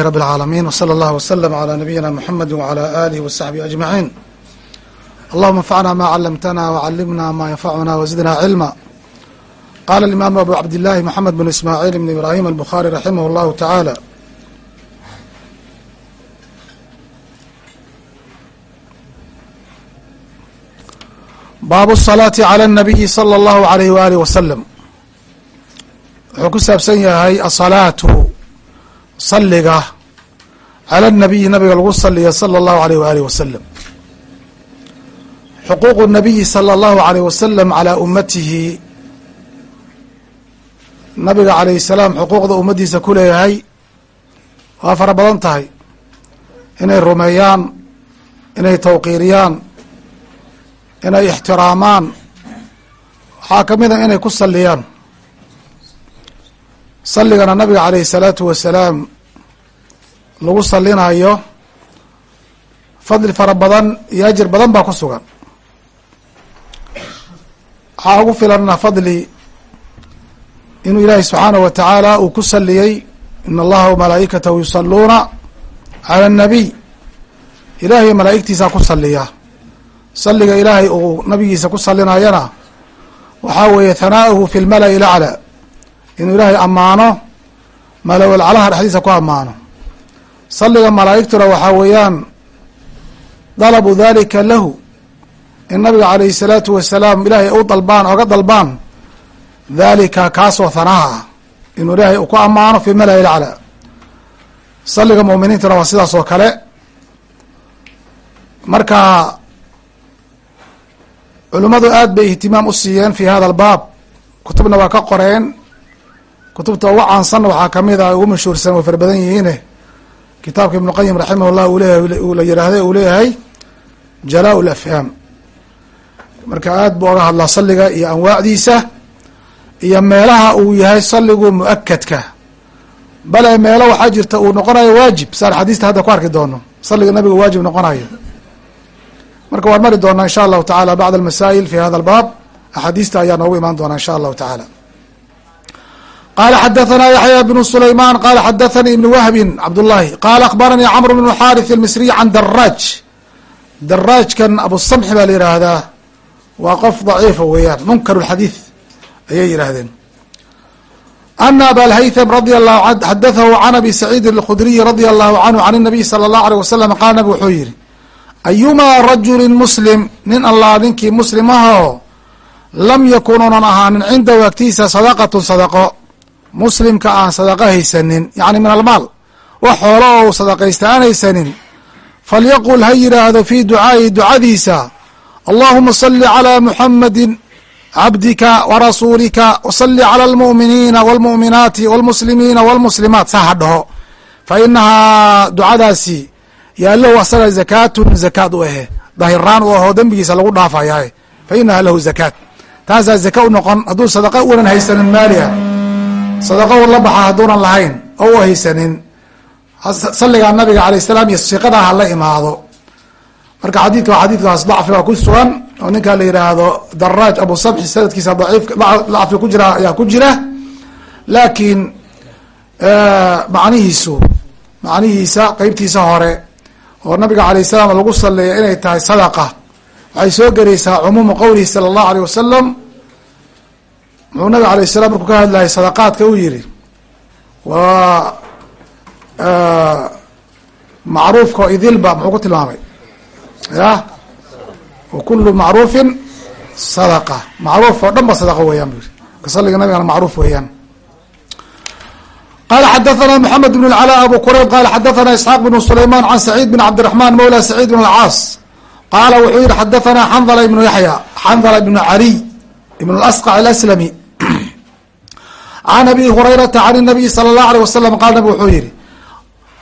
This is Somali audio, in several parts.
رب العالمين وصلى الله وسلم على نبينا محمد وعلى آله وصحبه أجمعين اللهم انفعنا ما علمتنا وعلمنا ما ينفعنا وزدنا علما قال الإمام أبو عبد الله محمد بن إسماعيل بن إبراهيم البخاري رحمه الله تعالى baabu الصلاaةi عlى النabiyi slى الlahu عalيh waalih waslm wuxuu ku saabsan yahay aلصalaatu saliga calى الnabiyi nabiga lagu saliya slى الlahu عalيh waalih waslm xuquuq الnabiyi slى الlahu عalيh waslm calى umatihi nabiga alayh الsalaam xuquuqda ummaddiisa ku leeyahay waa fara badan tahay inay rumeeyaan inay tawqiiriyaan inay ixtiraamaan waxaa ka mid a inay ku saliyaan salligana nabiga caleyhi salaatu wasalaam lagu salinayo fadli fara badan iyo ajir badan baa ku sugan. Waxaa ugu filana fadli inuu ilaahi subxaanahu wa tacaala uu ku saliyey in allaha wamalaa'ikatahu yusaluuna cala annabiy ilahiy malaa'igtiisaa ku saliya saliga ilaahay uu nabigiisa ku salinayana waxaa weeye hanaa'uhu fi lmala'i laclى inuu ilaahay ammaano malowal calaha dhexdiisa ku ammaano. Saliga malaa'igtuna waxaa weeyaan dalabu dalika lahu. In nabiga calayhi salaatu wasalaam ilaahay u dalbaan oga dalbaan dalika kaasoo hanaha ah. Inuu ilaahay ku ammaano fi mala'i laclى saliga mu'miniintuna waa sidaas oo kale. Marka culimmadu aad bay ihtimaam u siiyeen fi hada albaab. Kutubna waa ka qoreen kutubta ugu caansanna waxaa ka mid a ugu mashhuursan way fara badan yihiine kitaabka ibnu qayim raximah llah uleeyahay la yiraahday uu leeyahay jalaa lafhaam marka aad buu oga hadlaa saliga iyo anwaacdiisa iyo meelaha uu yahay saligu mu'akadka bale meelo waxaa jirta uu noqonayo waajib saan xadiista hadda ku arki doono saliga nabiga waajib noqonayo. Marka waan mari doonaa insha allahu taعala bacd almasaa'il fi hada albaab axaadiista ayaa noogu imaan doonaa insha allahu taعala qala xadaثna yaحya bn sulayman qala xadaثanii ibn wahbi cabdullahi qala akhbaranii cmr bn xariث اlmisriy can daraaj daraajkan abusamxi baa la yihahdaa waa qof daciifa weeyaan munkar اxadiiث ayay yidhaahdeen ana abalhaythm radi alahu xadaثahu can abi saciidin اlkhudriyi radi allahu canhu can الnabiy salى الlahu alيه wasalam qala nabig wuxuu yihi ayumaa rajulin muslim nin allah ninkii muslimahoo lam yakun unan ahaanin cindahu agtiisa sadaqatun sadaqo muslimka aan sadaqo haysanin yacni min almaal wax xoolo oo u sadaqaysta aan haysanin falyaqul ha yidhaahdo fii ducaa'i ducadiisa allahuma salli calaa muxamadin cabdika warasuulika wasalli cala almu'miniina walmu'minaati walmuslimiina walmuslimaat. Saa ha dhaho. Fa inahaa ducadaasi yaa lahu asaga zakaatun zakaad u ahe. Dahiraan u ahoo dembigiisa lagu dhaafayahay fa inaha lahu zakaat taasaa zaka u noqon hadduu sadaqa unan haysanin maaliha sadaqa u la baxa hadduunan lahayn oo u haysanin. Salligaa nabiga alayh salaam iyo siqadaa ha la imaado. Marka xadiidka waa xadiidkaas dacfi waa ku sugan oo ninkaa la yidhaahdo daraaj abu sabxi sanadkiisa daciif dacfi ku jira ayaa ku jira. Laakiin macnihiisu macnihiisa qeybtiisa hore oo nabiga alayh salaam lagu saleeya inay tahay sadaqa waxay soo geraysaa cumuumu qowlihi sala allahu aleyh wasalam muxuu nabiga alayh salam markuu ka hadlayay sadaqaadka uu yihi waa macruufka oo idilba muxuu ku tilmaamay ya wa kulu macruufin sadaqa macruuf oo dhan ba sadaqa weeyaan bu yihi marka saliga nabigana macruuf weeyaan qala xadaثna mحamed بن العلاء abu qrayb qala xadaثna isxaaq بن سlayman can سacيid بn cabdiرaحman mawlى سacيid بn الcaas qaala wuxuu yihi xadaثna xandla ibn yaحya xandla ibn عaliي ibn اlasqع اlأslmi can abi hurayrata can nabiyi sala allahu aleyh wasalam qaal nabig wuxuu yihi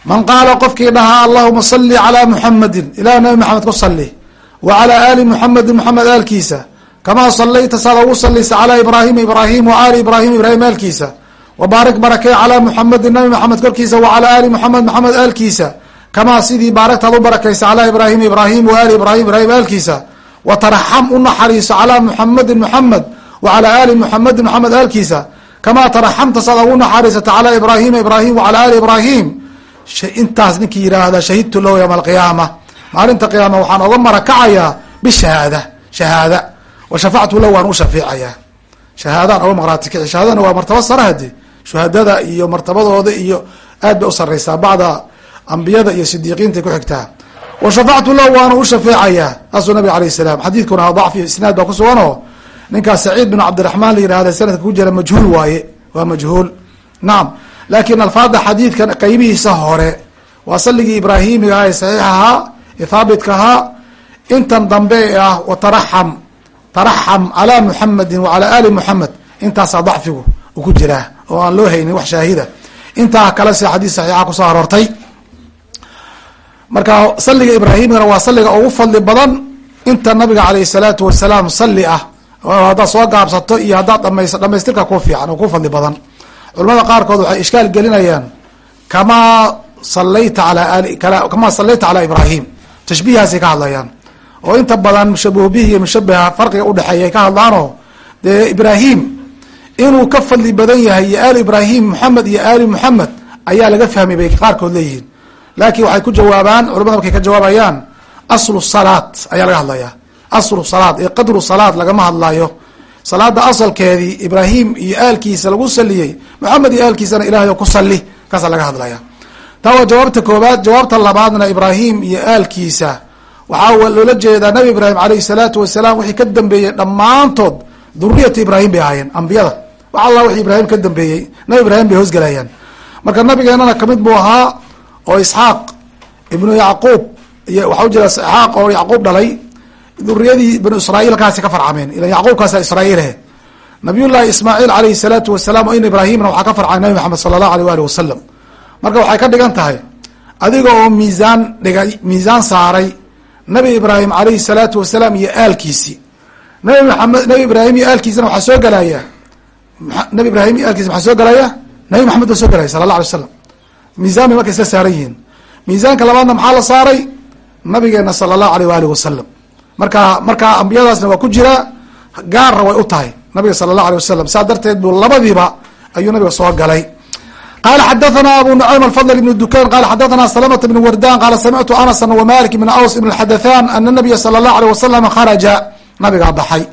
man qaala qofkii dhahaa allahuma salli calaa muxamedin ilah nabi maxamed ku sali wa calaa aali muxamedin muxamed aalkiisa kamaa salayta saada ugu salaysa calaa ibraahima ibraahim wa aali ibraahim ibraahim aalkiisa wabaarik barakee calaa muxamedin nabi maxamed korkiisa wa calaa aali muxamed maxamed aalkiisa kamaa sidii baaragtaad u barakaysa calaa ibraahima ibraahim wa aali ibraahim ibraahim aalkiisa wataraxam u naxariiso calaa muxamedin muxamed wa calaa aali muxamedin muxamed aalkiisa kamaa taraxamta saad ugu naxariisata calaa ibraahima ibraahim wacalaa ali ibraahim intaas ninkii yidhaahda shahidtu lahu yowma alqiyaama maalinta qiyaama waxaan oga marakacayaa bishahaada shahaada wa shafactu lahu waan u shafeecayaa shahaadaan oga maqraati shahaadana waa martaba sare hadi shuhadada iyo martabadooda iyo aad bay u sareysaa bacda ambiyada iyo sidiiqiinta ku xigtaa wa shafactu lahu waana u shafeecayaa saasuu nabig alayh salaam xadiidkuna dacfi isnaad baa ku sugan oo ninkaas saciid bin cabdiraxmaan la yihahda sanadka ku jira majhuul waaye waa majhuul. Nacam laakiin alfaada xadiidkan qeybihiisa hore waa saligii ibraahimiga ah ee saxiix ahaa ee thaabitka ahaa intan dambe ee ah wataraxam taraxam calaa muxamedin wa calaa ali muxamed intaasaa dacfigu u ku jiraa oo aan loo haynin wax shaahida. Intaa kale se xadiis saxiixa ku soo aroortay. Marka saliga ibraahimigana waa saliga ugu fadli badan inta nabiga caleyh salaatu wasalaam sali ah haddaad soo gaabsato iyo haddaad dhamaysa dhamaystirka ku fiican oo ku fadli badan. Culamada qaarkood waxay ishkaal gelinayaan kamaa salayta ala kamaa salayta calaa ibraahim. Tashbiihaasay ka hadlayaan. Oo inta badan mushabahu bihi iyo mushabaha farqiga udhexeeya ay ka hadlaanoo dee ibraahim inuu ka fadli badan yahay iyo aali ibraahim moxamed iyo aali moxamed ayaa laga fahmay bay qaarkood leeyihiin. Laakiin waxay ku jawaabaan culamada markay ka jawaabayaan aslu salaat ayaa laga hadlayaa aslu salaad ee qadru salaad lagama hadlayo salaada asalkeedii ibraahim iyo aalkiisa lagu saliyey moxamed iyo aalkiisana ilahay ku sali kaasaa laga hadlaya taa waa jawaabta koobaad jawaabta labaadna ibraahim iyo aalkiisa. Waxaa loola jeedaa nabi ibraahim alayhi salaatu wasalaam wixii ka dambeeyey dhammaantood duriyata ibraahim bay ahaayeen ambiyada. Wax alla wixii ibraahim ka dambeeyey nabi ibraahim bay hoosgelayaan marka nabigeenana ka mid buu ahaa oo isxaaq ibnu yacquub iyo waxaa u jira isxaaq oo yacquub dhalay duriyadii banu israiil kaasi ka farcameen ila yacquubkaasa israiilhe nabiyullahi ismaaciil alayhi salaatu wasalaam o in ibraahimna waxaa ka farcamay nabi maxamed sala allahu aleyh waali wasalam marka waxay ka dhigan tahay adiga oo miisaan dhigay miisaan saaray nabi ibraahim alayhi salaatu wasalaam iyo aalkiisi. Nabi maxamed nabi ibraahim iyo aalkiisana waxaa soo gelaya nabi ibraahim iyo aalkiisa maxaa soo gelaya nabi maxamed baa soo gelaya sala allah alay slam miisaan bay marka isla saaran yihiin miisaanka labaadna maxaa la saaray? Nabigeena sala allahu aleyh waalihi wasalam marka markaa ambiyadaasna waa ku jiraa gaarna way u tahay. Nabiga sala allahu alay wasalam saa darteed buu labadiiba ayuu nabiga soo galay. Qala xadathana abu nucaym alfadl ibn dukan qala xadathana salamata bn wardan qala samictu anasa wmalik bn aws ibn xadathan ana nabiya sala allahu alيh wasalam kharaja nabigaa baxay.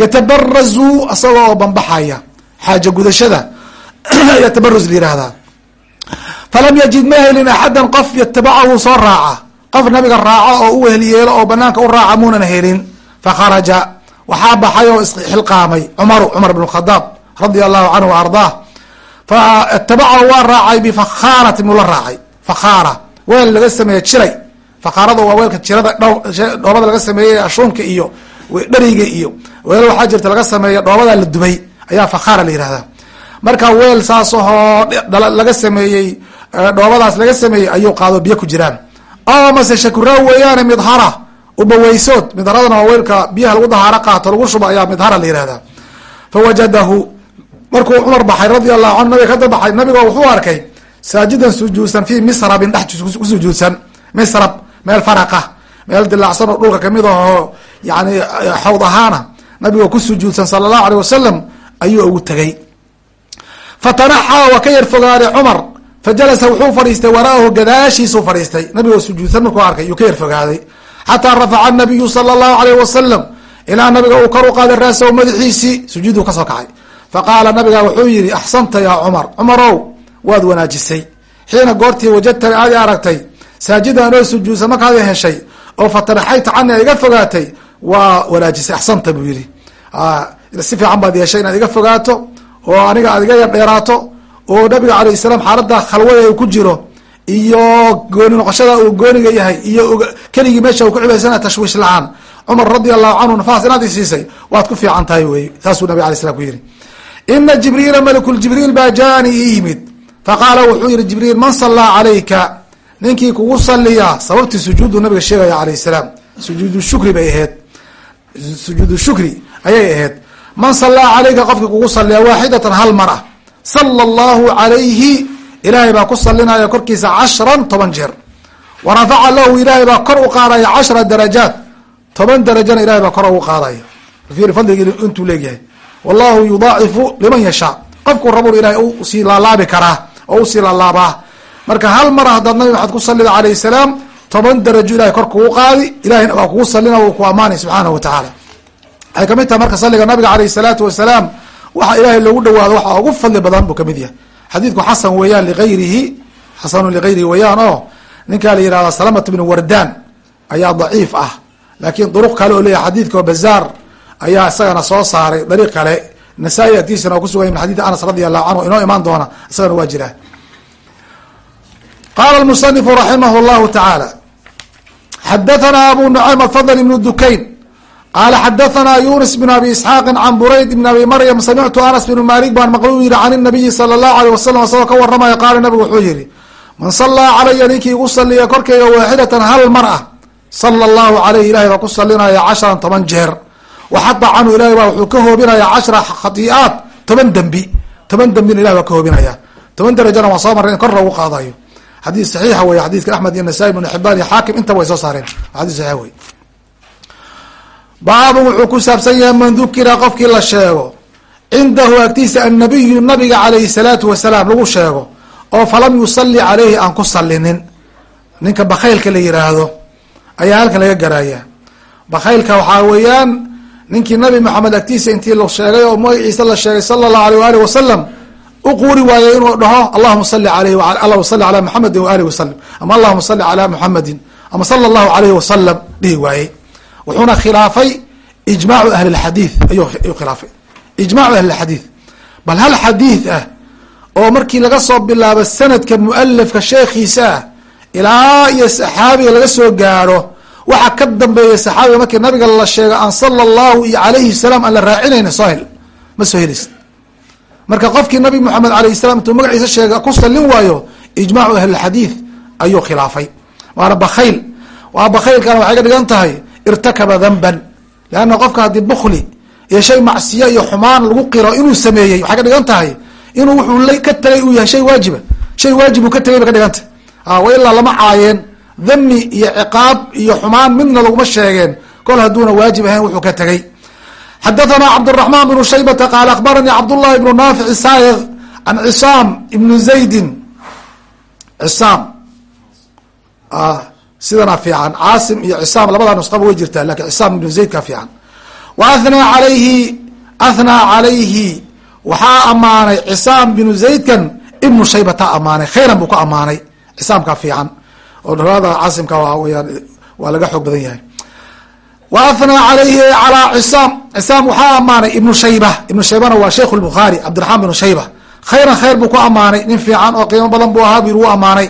Yatabarazu isagoo oo bambaxaya xaaja gudashada. Yatabaruz la yihahdaa falam yajid ma helin axadan qof yatabacahu soo raaca qof nabiga raaco oo u weheliyeelo oo banaanka u raaca muunan helin. Fakharaja waxaa baxay oo isxilqaamay cumaru cumar bn khadaab radia allahu canhu wa ardaah. Faitabacahu waa raacay bifakhaaratin buu la raacay. Fakhaara weel laga sameeye jiray. Fakhaarada waa weelka jirada dhoobada laga sameeyey ashuunka iyo dheriga iyo weel waxaa jirta laga sameeya dhoobada la dubay. Ayaa fakhaara la yihahdaa marka weel saas ahoo laga sameeyey dhoobadaas laga sameeyey ayuu qaado biyo ku jiraan o mase shakuraa weeyaane midhara ubaweysood midharadana waa weelka biyaha lagu dahaaro qaato lagu shubo ayaa midhara la yihahdaa fawajadahu markuu cumar baxay radia allahu canhu nabiga ka dabaxay nabigo wuxuu arkay saajidan sujuudsan fi misrabin dhex ku sujuudsan misrab meel faraqa meel dilaacsan oo dhulka ka mid ahoo yani xawd ahaana nabigoo ku sujuudsan sala allahu aleyh wasalam ayuu ugu tegay fatanaxaa waa ka yar fogaaday cumar fajalasa wuxuu fadhiistay waraahu gadaashiisuu fadhiistay. Nabigoo sujuudsan markuu arkay yuu ka yar fogaaday. Xataa rafaca nabiyu sala allahu aleyh wasalam ilaa nabiga uu kor u qaaday raasahu madaxiisii sujuuduu ka soo kacay. Faqaala nabiga wuxuu yihi axsanta yaa cumar cumarow waad wanaajisay. Xiina goortii wajadtani aad aragtay saajidan oo sujuudsan markaad heshay oo fatanaxayta cani a iga fogaatay waa wanaajisay axsanta buu yihi si fiican baad yeeshay inaad iga fogaato oo aniga aad iga yar dheeraato oo nabiga alayh salaam xaalada khalwada ku jiro iyo gooni noqoshada uu gooniga yahay iyo keligii meesha uu ku cibaysana tashwiish la'aan. Cumar radia allahu canhu nafaas inaad isiisay waad ku fiican tahay wey saasuu nabig alay slam ku yihi ina jibriila malkuljibriil baa jaani ii yimid. Faqaala wuxuu yihi jibriil man sallaa calayka? Ninkii kugu saliya sababtii sujuudu nabiga sheegaya alayh salaam sujuudu shukri bay aheyd sujuudu shukri ayay ahayd. Man sallaa calayka? Qofkii kugu saliya waaxidatan hal mar ah sala allahu calayhi ilaahay baa ku salinaya korkiisa cashran toban jeer. Wa rafaca lahu ilaahay baa kor u qaadaya cashra darajaat toban darajana ilahay baa kor ugu qaadaya. Fiiri fadligii intuu leegyahay wallahu yudaacifu liman yashaa. Qofkuu rabun ilahay u sii laalaabi karaa oo u sii laalaabaa. Marka hal mar haddaad nabi maxamed ku salida alayh salaam toban darajo ilahay kor kugu qaadi ilahayna waa kugu salina uu ku amaanay subxaanahu wa tacaala waxay ka mid tahay marka saliga nabiga alayh salaatu wasalaam waxa ilaahay loogu dhawaado waxa ugu fadli badan buu ka mid yahay. Xadiidku xasan weeyaan ligayrihi xasanu ligayrihi weeyaan oo ninkaa la yihahda salamat bnu wardan ayaa daciif ah. Laakiin duruq kale oo leeyahay xadiidka bazaar ayaa isagana soo saaray dariiq kale. Nasaa-i agtiisana oo kusugan min xadidi anas radi allahu canhu inoo imaan doona isagana waa jiraa qala musanifu raximah llahu tacaala xadathana abu nucaym afadl ibnu dukayn qala xadathana yunis bn abi isxaaqi can burayd bn abi maryam samictu anas bn malik baan maqlu yihi can nabiyi sala allahu aleyh wasalam isagoo ka waramaya qaala nabigu wuxuu yihi man salaa calaya ninkii igu saliya korkeyga waaxidatan hal mar ah sala allahu aleyh ilahay baa ku salinaya casharan toban jeer waxada canhu ilahay baa wuxuu ka hoobinaya cashra khatii'aat toban dembi toban dembina ilahi baa ka hoobinaya toban derajana waan soo marray in kor loogu qaadayo xadiis saxiixa wey xadiiska axmed iyo nasaa-i xibaan iyo xaakim intaba way soo saareen xadis saxiix wey baabun wuxuu ku saabsan yahay man dukira qofkii la sheego. Cindahu agtiisa annabiyu nabiga calayhi salaatu wasalaam lagu sheego oo falam yusali caleyhi aan ku salinin ninka bakhaylka la yiraahdo ayaa halkan laga garaaya. Bakhaylka waxaa weeyaan ninkii nabi maxamed agtiisa intii la sheegay oo magaciisa la sheegay sala allahu aleyh waali wasalam u quuri waayey inuu dhaho allahuma sali aleyh allahuma sali ala muxamedin waaalih wasalam ama allahuma sali ala muxamedin ama sala allahu aleyhi wasalam dhihi waayey wuxuuna khilaafay ijmaacu ahli lxadiid ayuu khilaafay. Ijmacu ahli lxadiid bal hal xadiid ah oo markii laga soo bilaabo sanadka mualafka sheekhiisa ah ilaa iyo saxaabiga laga soo gaaro waxa ka dambeeya saxaabiga markii nabiga la sheego aan sala allahu iyo alayhi salaam aan la raacinayna soo hel ma soo helis. Marka qofkii nabi moxamed alayh salam intuu magaciisa sheega ku salin waayo ijmaacu ahlilxadiid ayuu khilaafay. Waana bakhayl waa bakhaylkana waxay ka dhigan tahay irtakaba dhanban lanna qofka haddii bukli iyo shay macsiya iyo xumaan lagu qiro inuu sameeyey waxay ka dhigan tahay inuu wuxuu la ka tegay uu yahay shay waajiba. Shay waajib uu ka tegay bay ka dhigan tahay ah, wa ilaa lama caayeen. Dhami iyo ciqaab iyo xumaan midna laguma sheegeen. Kol hadduuna waajib ahayn wuxuu ka tegay xadahanaa cabdiraxmaan bnu shaybata qaala akhbaranii cabdullahi ibnu naafici saayir can cisaam ibnu zaydin. Cisaam. Ah sidana fiican. Caasim iyo cisaam labada nusqaba way jirtaa laakiin cisaam ibn zayd ka fiican. Wa athnaa alayhi athnaa calayhi. Waxaa amaanay cisaam binu zaydkan ibnu shaybata amaanay khayran buu ka amaanay cisaamka fiican. Oo riwaayada caasimka waa weyaan waa laga xoog badan yahay. Wa athnaa calayhi calaa cisaam. Cisaam waxaa amaanay ibnu shayba ibnu shaybana waa sheikh lbukhaari cabdiraxmaan binu shayba khayran khayr buu ku amaanay nin fiican oo qiimo badan buu ahaa buu amaanay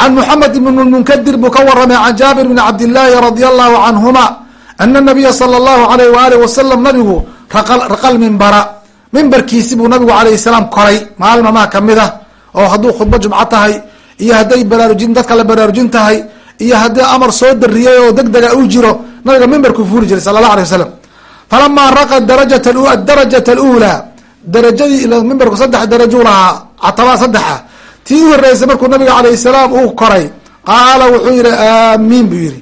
can muxamed ibn munkadir buu ka waramay can jaabir bni cabdillaahi radia allahu canhuma ana nabiya sala allahu alayh waalih wasalam nabigu raqal mimbara mimbarkiisi buu nabigu alayh salaam koray maalin mamaha ka mid ah oo hadduu khudbo jumco tahay iyo hadday baraarujin dadka la baraarujin tahay iyo haddii amar soo dariyey oo deg dega uu jiro nabiga mimbarkuu fuuli jiray sala allah alay wasalam falamaa raqa darajat adarajat alula darajadii mimbarku saddex darajuu lahaa cataba saddexa tii u horeysay markuu nabiga alayh salaam uu koray qaala wuxuu yihi aamiin buu yihi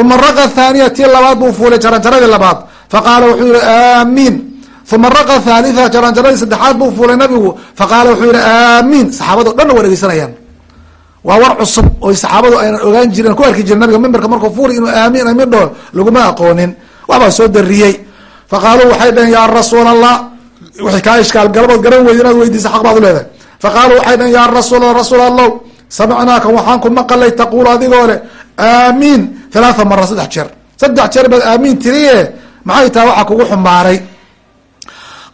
uma raqa thaniya tii labaad buu fuulay jaranjaradii labaad. Faqaala wuxuu yihi aamiin. Uma raqa thalitha jaranjaradii saddexaad buu fuulay nabigu. Faqaala wuxuu yihi aamiin. Saxaabado dhanna waa dhegeysanayaan waa war cusub oy saxaabadu aynan ogaan jiren ku arki jiren nabiga mimbarka markuu fuuli inuu aamiin amin dhoo laguma aqoonin. Waxbaa soo dariyey faqaaluu waxay dhaheen yaa rasuul allah wixii kaa ishkaal galabood garan weyda inaad weydiisa xaq baad u leedahay faqaaluu waxay dhaheen yaa rasuul rasuul allow samicnaaka waxaan ku maqalay taquulu adigoo leh aamiin halaatha mara saddex jeer saddex jeer baad aamiin tiriye maxay tahay waxaa kugu xumaaray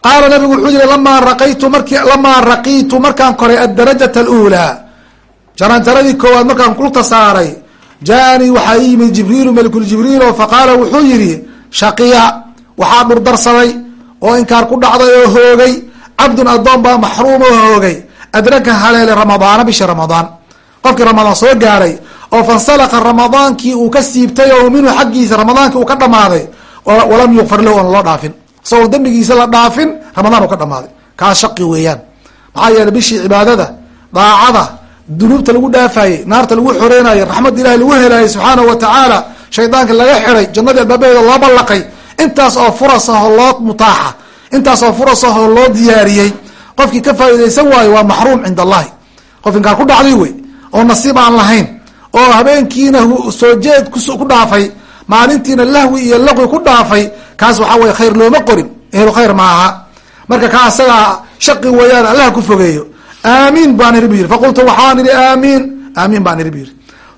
qaala nabigu wuxuu yihi lamaa raqaytu marki lamaa raqiitu markaan koray adarajat alulaa jaranjaradii koowaad markaan kulta saaray jaaanii waxaa ii yimid jibriilu melikuljibriilo faqaala wuxuu yihi shaqiya waxaa dhurdarsaday oo inkaar ku dhacday oo hoogay cabdun adoon baa maxruum oo hoogay adraka haleele ramadaana bisha ramadaan qofkii ramadaan soo gaaray oo fansalaka ramadaankii uu ka siibtay oo minhu xaggiisa ramadaankii uu ka dhamaaday walam yukfar lahu oon loo dhaafin isagoo dembigiisa la dhaafin ramadaan uu ka dhamaaday kaas shaqi weeyaan maxaa yeeley bishii cibaadada daacada dunuubta lagu dhaafayey naarta lagu xoreynayo raxmadda ilahi lagu helaayay subxaanahu watacaala shaydaanka laga xiday jannadii albaabaheeda loo ballaqay intaas oo furas ahoo loo mutaaxa intaas oo furas ahoo loo diyaariyey qofkii ka faa'iidaysan waayo waa maxruum cinda allahi qof inkaar ku dhacday wey oo nasiib aan lahayn oo habeenkiina soo jeed ku dhaafay maalintiina lahwi iyo laqwi ku dhaafay kaas waxaa weye khayr looma qorin ehlu khayr maaha marka kaa asagaa shaqi weeyaan allah ku fogeeyo aamiin baan iri bu yiri faqultu waxaan idhi aamiin aamiin baan iri bu yiri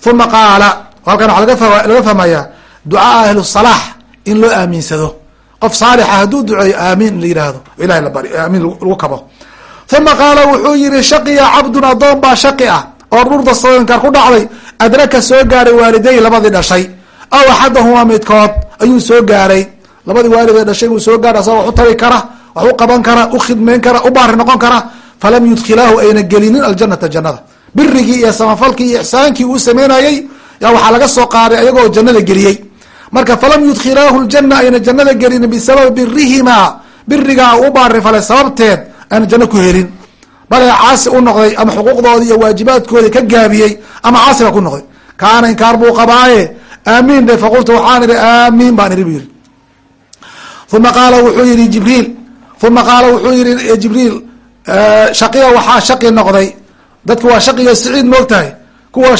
uma qaala halkan waxaa laga fahmayaa ducaa ahlu salaax in loo aaminsado qof saalixa hadduu duceeyo aamiin in la yihahdo ilahay la bari aamiin lagu kabo uma qaala wuxuu yihi shaqiya cabdun addoon baa shaqi ah oo dhurda sainkaar ku dhacday. Adraka soo gaaray waaliday labadii dhashay. Aw axadahumaa midkood ayuu soo gaaray. Labadii waalidee dhashay buu soo gaaray asagoo wax u kara wax u qaban kara u khidmayn kara u baari noqon kara. Falam yudkhilaahu ayna gelinin aljanata jannada. Birigii iyo samafalkii iyo ixsaankii uu sameynayey yaa waxaa laga soo qaaday ayagoo jannada geliyey. Marka falam yudkhilaahu ljana ayna jannada gelinin bisababi birihimaa birigaa u baarifalay sababteed ayna janno ku helin. Bale caasi u noqday ama xuquuqdoodii iyo waajibaadkoodii ka gaabiyey ama caasiba ku noqday. Kaana inkaar buu qabaaye aamiin de faqultu waxaan idhi aamiin baan idhi bu yihi uma qaala wuxuu yihi jibriil uma qaala wuxuu yihi jibriil shaqiya waxaa shaqi noqday. Dadka waa shaqiga siciid moogtahay kuwa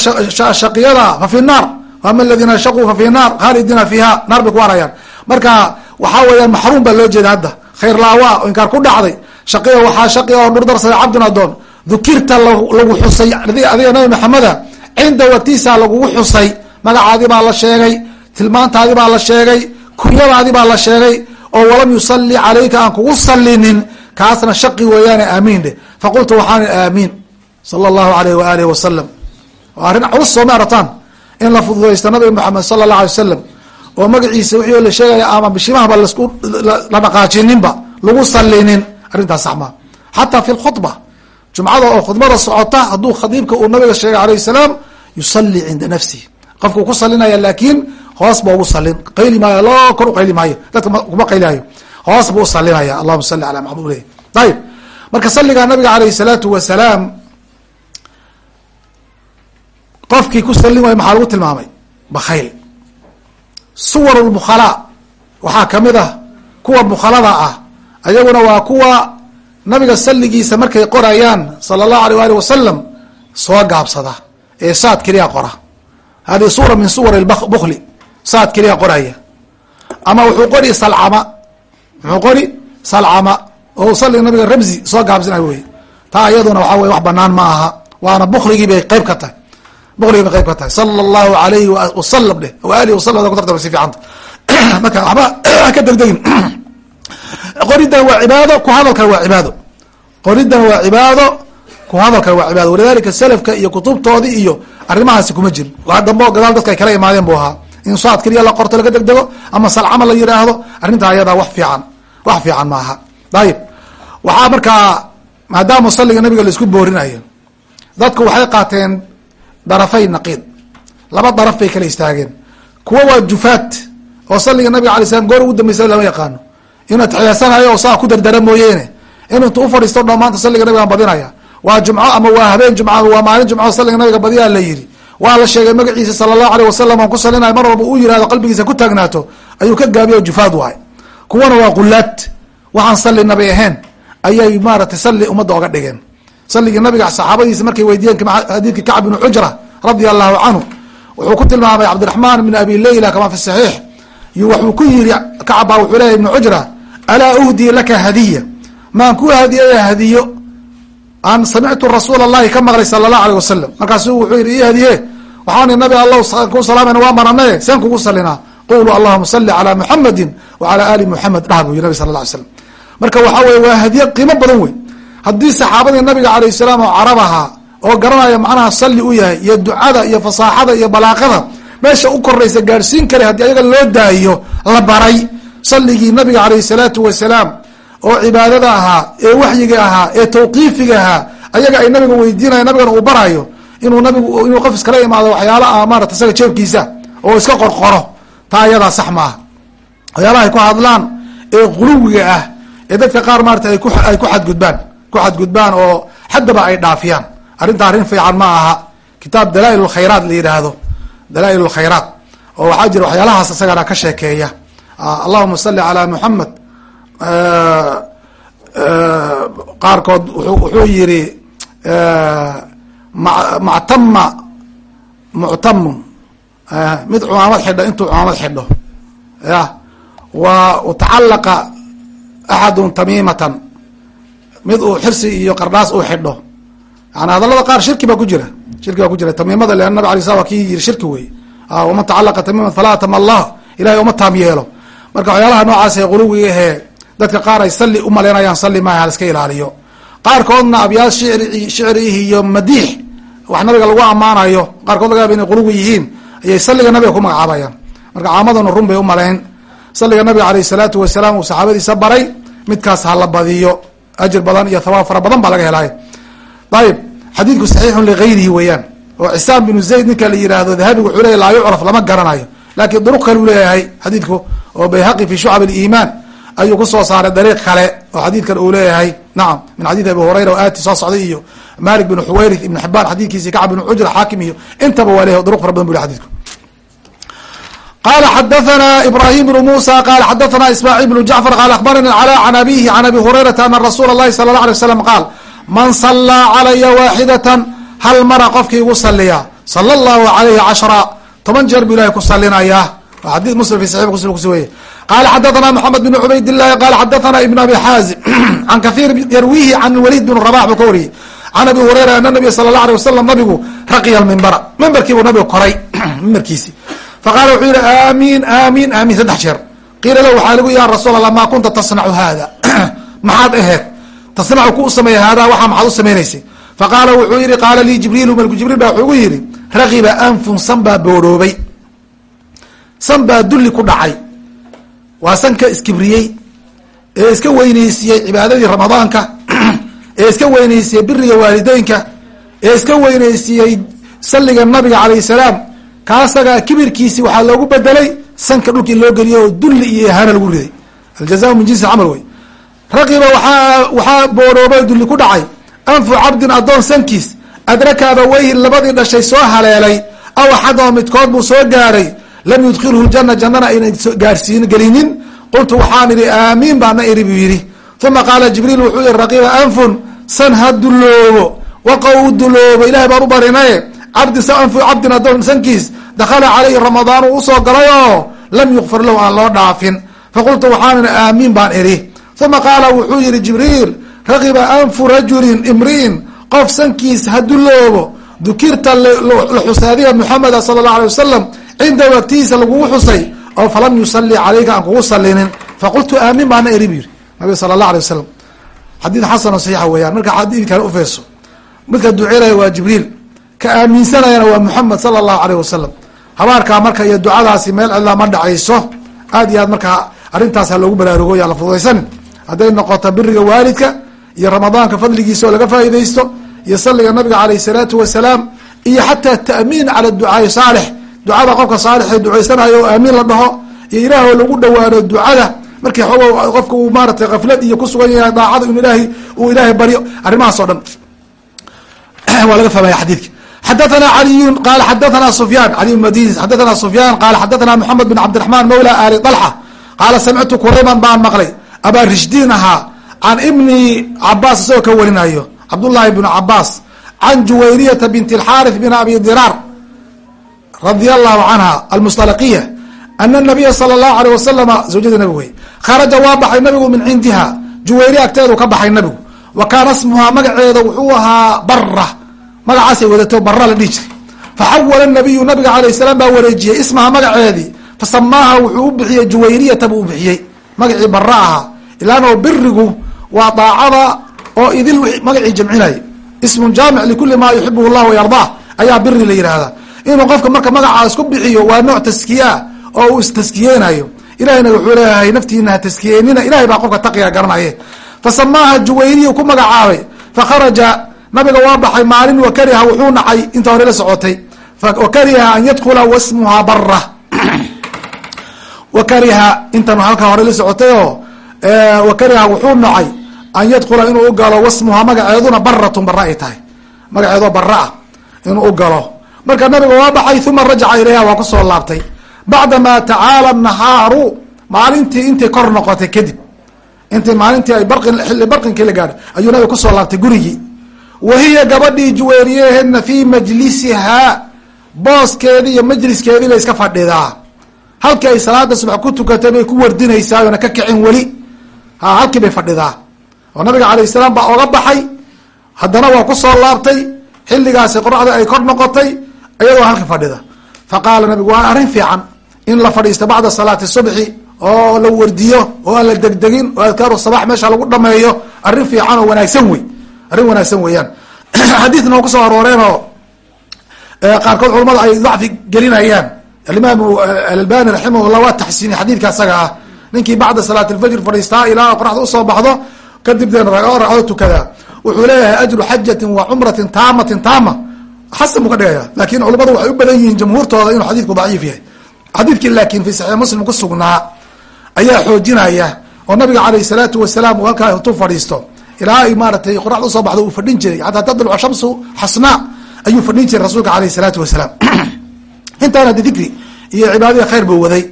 shaqiyada fa fi naar. Ama aladiina shaquu fa fi naar khaalidiina fiiha naar bay ku harayaan marka waxaa weeyaan maxruum baa loo jeeda hadda. Khayr laawa oo inkaar ku dhacday shaqiya waxaa shaqi oo dhur darsaday cabdun adoon. Dukirta lagu xusay adiga nabi maxameda cinda watiisa lagugu xusay magacaadii baa la sheegay tilmaantaadii baa la sheegay kunyadaadii baa la sheegay oo walam yusali calayka aan kugu salinin kaasna shaqi weeyaane aamiin dheh faqultu waxaan aamiin. Sala allahu alayh waaalih wasalam arrin culus sooma arataan in la fududaysto nabi maxamed sala allah alay wasalam oo magaciisa wixii la sheegaya ama bishimahaba lasku la dhaqaajininba lagu salinin arrintaas sax maa xataa fi lkhudba jumcada oo khudbada socota hadduu khadiibka uu nabiga sheegay alayh salaam yusalli cinda nafsihi. Qofkuu ku salinaya laakiin hoos ba ugu salin qayli maayo loo kor u qayli maayo. Dadka kuma qaylihayo hoos buu usalinaya allahuma salli ala maxamud ayib marka salligaa nabiga alayh salaatu wasalaam qofkii ku salin waaya maxaa lagu tilmaamay? Bakhayl suwar lbukhalaa waxaa ka mid ah kuwa bukhalada ah ayaguna waa kuwa nabiga salligiisa markay qorayaan sala allahu alيh ali wasalam soo gaabsada. Ee saad keliya qora. Hadihi suura min suwar bukli saad keliya qoraya. Ama wuxuu qori salcama. Muxuu qori salcama. Oo salliga nabiga ramzi soo gaabsinayo wey taa iyaduna waxaa wey wax banaan ma aha. Waana bukligii bay qeyb ka tahay. Bukligii bay qeyb ka tahay. Sala allahu alayhi wasalam dheh alihi wasalam ku tartaba si fiicanta marka waxba ka degdegin qoridan waa cibaado ku hadalkan waa cibaado. Qoridan waa cibaado ku hadalkan waa cibaado. Walidalika selafka iyo kutubtoodii iyo arrimahaasi kuma jirin. Waa dambo gadaal dadka ay kala imaadeen bu ahaa. In saad keliya la qorto laga degdego ama salcama la yiraahdo arrintaa ayadaa wax fiican wax fiican maaha dayib waxaa markaa maadaama salliga nabiga la isku boorinayo dadku waxay qaateen darafay naqiid. Laba daraf bay kala istaageen. Kuwa waa jufaat oo salliga nabiga alay slam goor ugu dambeysa lama yaqaano inuu atixiyaadsanayo saa ku dardara mooyeene. In intu ufadhiisto dho maanta salliga nabigaan badinaya. Waa jumco ama waa habeen jumco ama waa maalin jumco salliga nabiga badiyaa la yidhi. Waa la sheegay magaciisa sala allahu aleyh wasalam aan ku salinayo mar walba uu yihahdo qalbigiisa ku taagnaato ayuu ka gaabiya o jufaad waay kuwana waa qulaad waxaan salli nabi ahayn. Ayay maaratay salli ummadda oga dhigeen. Salligii nabiga saxaabadiisa markay weydiiyeen xadiidkii kacb bnu cujra radia allahu canhu wuxuu ku tilmaamay cabdiraxmaan bn abi leyla kama fi saxiix. Wuxuu ku yiri kacba wuxuu leeyahy ibnu cujra alaa uhdi laka hadiya? Maan ku hadiyaya hadiyo? Aan samictu rasuul allahi ka maqlay sala allahu aleyh wasalam markaasu wuxuu yihi ii hadiye waxaan nabi allah ku salaamayna waa maranaye seen kugu salinaa qulu allahuma salli calaa muxamadin wacala ali muxamed dhah bu yiri nabi sala la alay slam marka waxaa weye waa hadiye qiimo badan wey haddii saxaabadii nabiga alayh salaam oo carab ahaa oo garanaya macnaha salli u yahay iyo ducada iyo fasaaxada iyo balaaqada meesha u koraysa gaadhsiin kara haddii ayaga loo daayo la baray salligii nabiga alayh salaatu wasalaam oo cibaadada ahaa ee waxyiga ahaa ee tawqiifiga ahaa ayaga ay nabiga weydiinaya nabigana uu barayo inuu nabigu inuu qof iskala imaado waxyaala ah maarata isaga jeebkiisa oo iska qorqoro. Taa ayadaa sax maaha. Waxyaalaha ay ku hadlaan ee quluwiga ah ee dadka qaar maarata ay ku xadgudbaan ku xadgudbaan oo xaddaba ay dhaafiyaan. Arrinta arrin fiican ma aha. Kitaab dalaail lkhayraat la yidhaahdo dalaail lkhayraat oo waxaa jira waxyaalahaas isagana ka sheekeeya allahuma salli calaa muxamed qaarkood wuxuu yiri mactama muctamun mid cumaamad xidho intuu cumaamad xidho. Ya. Wa tacalaqa axadun tamiimatan. Mid uu xirsi iyo qardhaas uu xidho. Yani hadalada qaar shirki baa ku jira. Shirki baa ku jira. Tamiimada lean nabig alay sla wa kii yiri shirki wey waman tacalaqa tamiiman falaa atama allah ilahay uma taam yeelo marka waxyaalaha noocaas ee quluwiga ahee dadka qaar ay salli umaleynayaan salli maaha haliska ilaaliyo. Qaarkoodna abyaad shicri shicriihi iyo madiix wax nabiga lagu ammaanayo qaarkood laga yaaba inay quluwi yihiin ayay salliga nabiga ku magacaabayaan marka caamaduna run bay umalayn salliga nabiga aleyh salaatu wasalaam uu saxaabadiisa baray midkaas hala badiyo. Ajir badan iyo thawaab fara badan baa laga helay. Ayib xadiidku saxiixun ligayrihi weeyaan. Oo cisaam binu zayd ninka la yihahdo dahabigu wuxuu leya laa yucraf lama garanayo. Lakin duruq kale u leeyahay xadiidku oo bayhaqi fi shucab aliimaan ayuu ku soo saaray dariiq kale oo xadiidkan uu leeyahay. Nacam min xadiidi abi hurayra oo aati soo socday iyo malik bin xuwayrith ibn xibaan xadiidkiisi kacb bin cujra xaakim iyo intaba waa leyahy duruq fara badan bu le xadidku qala xadathana ibrahim bnu musa qala xadathana ismaaciil bnu jacfar qala akhbarani cala can abihi can abi hurayrata ana rasuula اllahi sala اla alay waslam qaal man salaa calaya waaxidatan hal mara qofkii igu saliya sala allahu alayhi cashra toban jeer buu ilahay ku xadii muslim fi saxix muslim kusi weye qala xadathana moxamed bn cubayd illahi qala xadathana ibn abi xaazim can kahiir yarwihi can waliid bn rabax buu ka wariyey can abi hurayra ana nabiya sala allah alay wasalam nabigu raqiya lmimbara mimbarkiibuu nabigu koray mimbarkiisi faqala wuxuu yihi amin amin amin saddex jeer qiila lahu waxaa lagu ya rasuul allah maa kunta tasnacu hada maxaad aheed tasnacu ku u sameeya haadaa waxaa maxaad u samaynaysay faqaala wuxuu yihi qaala lii jibriilu malku jibriil baa wuxuu gu yihi ragiba anfun san baa booroobay san baa dulli ku dhacay. Waa sanka iskibriyey ee iska weyneysiiyey cibaadadii ramadaanka ee iska weyneysiiyey biriga waalideynka ee iska weyneysiiyey salliga nabiga calayh salaam. Kaasaga kibirkiisi waxaa loogu bedelay sanka dhulkii loo geliyo oo dulli iyo ihaana lagu riday. Aljaza min jinsi camal wey raqiba waaa waxaa booroobay dulli ku dhacay. Anfu cabdin addoon sankiis. Adraka abaweyhi labadii dhashay soo haleelay. Aw axadoo midkood buu soo gaaray lam yudkilhu ljana jannana aynan gaarsiin gelinin. Qultu waxaan idhi aamiin baana iri buu yidhi. Uma qaala jibriil wuxuu yihi raqiba anfun san ha duloobo waqa u duloobo ilahay baan u barinaye cabdi anfu cabdin addoon sankiis dakhala calayhi ramadaan uu u soo galay oo lam yukfar lahu aan loo dhaafin. Faqultu waxaan idhi aamiin baan idhi. Uma qaala wuxuu yihi jibriil raqiba anfu rajulin imri'in qof sankiis ha duloobo dukirta la xusaadiya muxameda sala allahu alay wasalam cinda wagtihiisa lagugu xusay oo falam yusali calayka aan kugu salinin faqultu aamin baana eri bu yiri nabiga sala allah alay wasalam xadiid xasan oo saxiixa weeyaan marka xadiidkan ufeeso midka duceynaya waa jibriil ka aaminsanayana waa muxamed sala allahu alayh wasalam habaarkaa marka iyo ducadaasi meel cidlaa ma dhacayso aad iyo aad markaa arrintaas ha loogu baraarugo yaa la fududaysanin hadday noqoto biriga waalidka iyo ramadaanka fadligiisa oo laga faa'iidaysto iyo salliga nabiga calayh salaatu wasalaam iyo xataa ta'miin cala ducaai saalix ducada qofka saalixee ducaysanayo oo aamiin la dhaho iyo ilaah oo lagu dhawaano ducada markii xoogo qofka uu maaratay kaflad iyo kusugan yahay daacada in ilaahay uu ilaahay baryo arrimahaas o dhan. Waa laga fahmaya xadiidka. Xadathana caliyun qala xadathana sufyaan caliy madini xadathana sufyaan qala xadathana moxamed bin cabdiraxman mawla ali dalxa qaala samictu kurayban baan maqlay abaa rishdiin ahaa can ibni cabaas isagoo ka warinayo cabdullahi bn cabaas can juwayriyata bint اlxaarith bin abi diraar radia allahu canha almusطalaqiya ana nabiya sala allahu alيh wasalama zawjada nabig wey kharaja waa baxay nabigu min cindiha juwayriya agteedu ka baxay nabigu wa kaana smuhaa magaceeda wuxuu ahaa bara magacaasay wadato bara la dhihi jiray. Faxawala nabiyu nabiga alayh salaam baa wareejiyey ismaha magaceedii fasamaaha wuxuu u bixiyey juwayriyata buu bixiyey magacii bara ahaa ilaano birigu waa daacada oo idil magacii jamcinay ismun inuu qofka marka magacaa isku bixiyo waa nooc taskiyaa oo uu istaskiyeynayo ilahayna wuxuu leeyahay naftiina ha taskiyeynina ilahay baa qofka taqiga garanaye. Fasamaaha juwayriyu ku magacaabay fakharaja nabiga waa baxay maalin wakariha wuxuu nacay inta hore la socotay. Wakariha an yadkula wasmuha bara wakariha intan halkaa hore la socotay oo wakariha wuxuu nacay an yadkula inuu u galo wasmuha magaceeduna baratun bara ay tahay. Magaceedoo bara ah inuu u galo marka nabiga waa baxay uma rajaca ilayha waa ku soo laabtay. Bacdamaa tacaala nahaaru maalintii intay kor noqotay kadib. Intii maalintii ay barin xilli barqinkii la gaadho ayuu nabiga ku soo laabtay gurigii. Wahiya gabadhii juweeriyaheedna fii majlisihaa booskeedii iyo majliskeedii bay iska fadhidaa. Halkii ay salaada subax ku tukatay bay ku wardinaysaa oona ka kicin weli. Ha halkii bay fadhidaa. Oo nabiga alayh salaam baa oga baxay. Haddana waa ku soo laabtay. Xilligaasi qoraxda ay kor noqotay iyadoo halka fadhida. Fa qaala nabigu waa arrin fiican in la fadhiisto bacda salaati subxi oo la wardiyo oo aan la degdegin oo adkaaru sabax meesha lagu dhameeyo arrin fiican oo wanaagsan wey. Arrin wanaagsan weeyaan. Xadiidna waa ku soo arooreen oo qaarkood culamada ay dacfi gelinayaan. Alimaam alalbani raximahullah waa taxsiiniy xadiidka asaga ah. Ninkii bacda salaat alfajr fadhiistaa ilaa qoraxda u soo baxdo kadib deen ragcado tukadaa wuxuu leeyahay ajru xajatin wa cumratin taamatin taama xasan buu ka dhigaya. Lakin culamadu waxay u badan yihiin jamhuurtooda inuu xadiidku daciif yahay. Xadiidkii laakin fi saxiix muslim ku sugnaa ayaa xoojinaya oo nabiga alayh salaatu wasalaam halkaa intuu fadhiisto. Ilaa ay maaratay qoraxda u soo baxdo uu fadhin jiray. Xataa tadluca shamsu xasnaa ayuu fadhin jiray rasuulka alayh salaatu wasalaam. Intaana de dikri iyo cibaadadii khayr buu waday.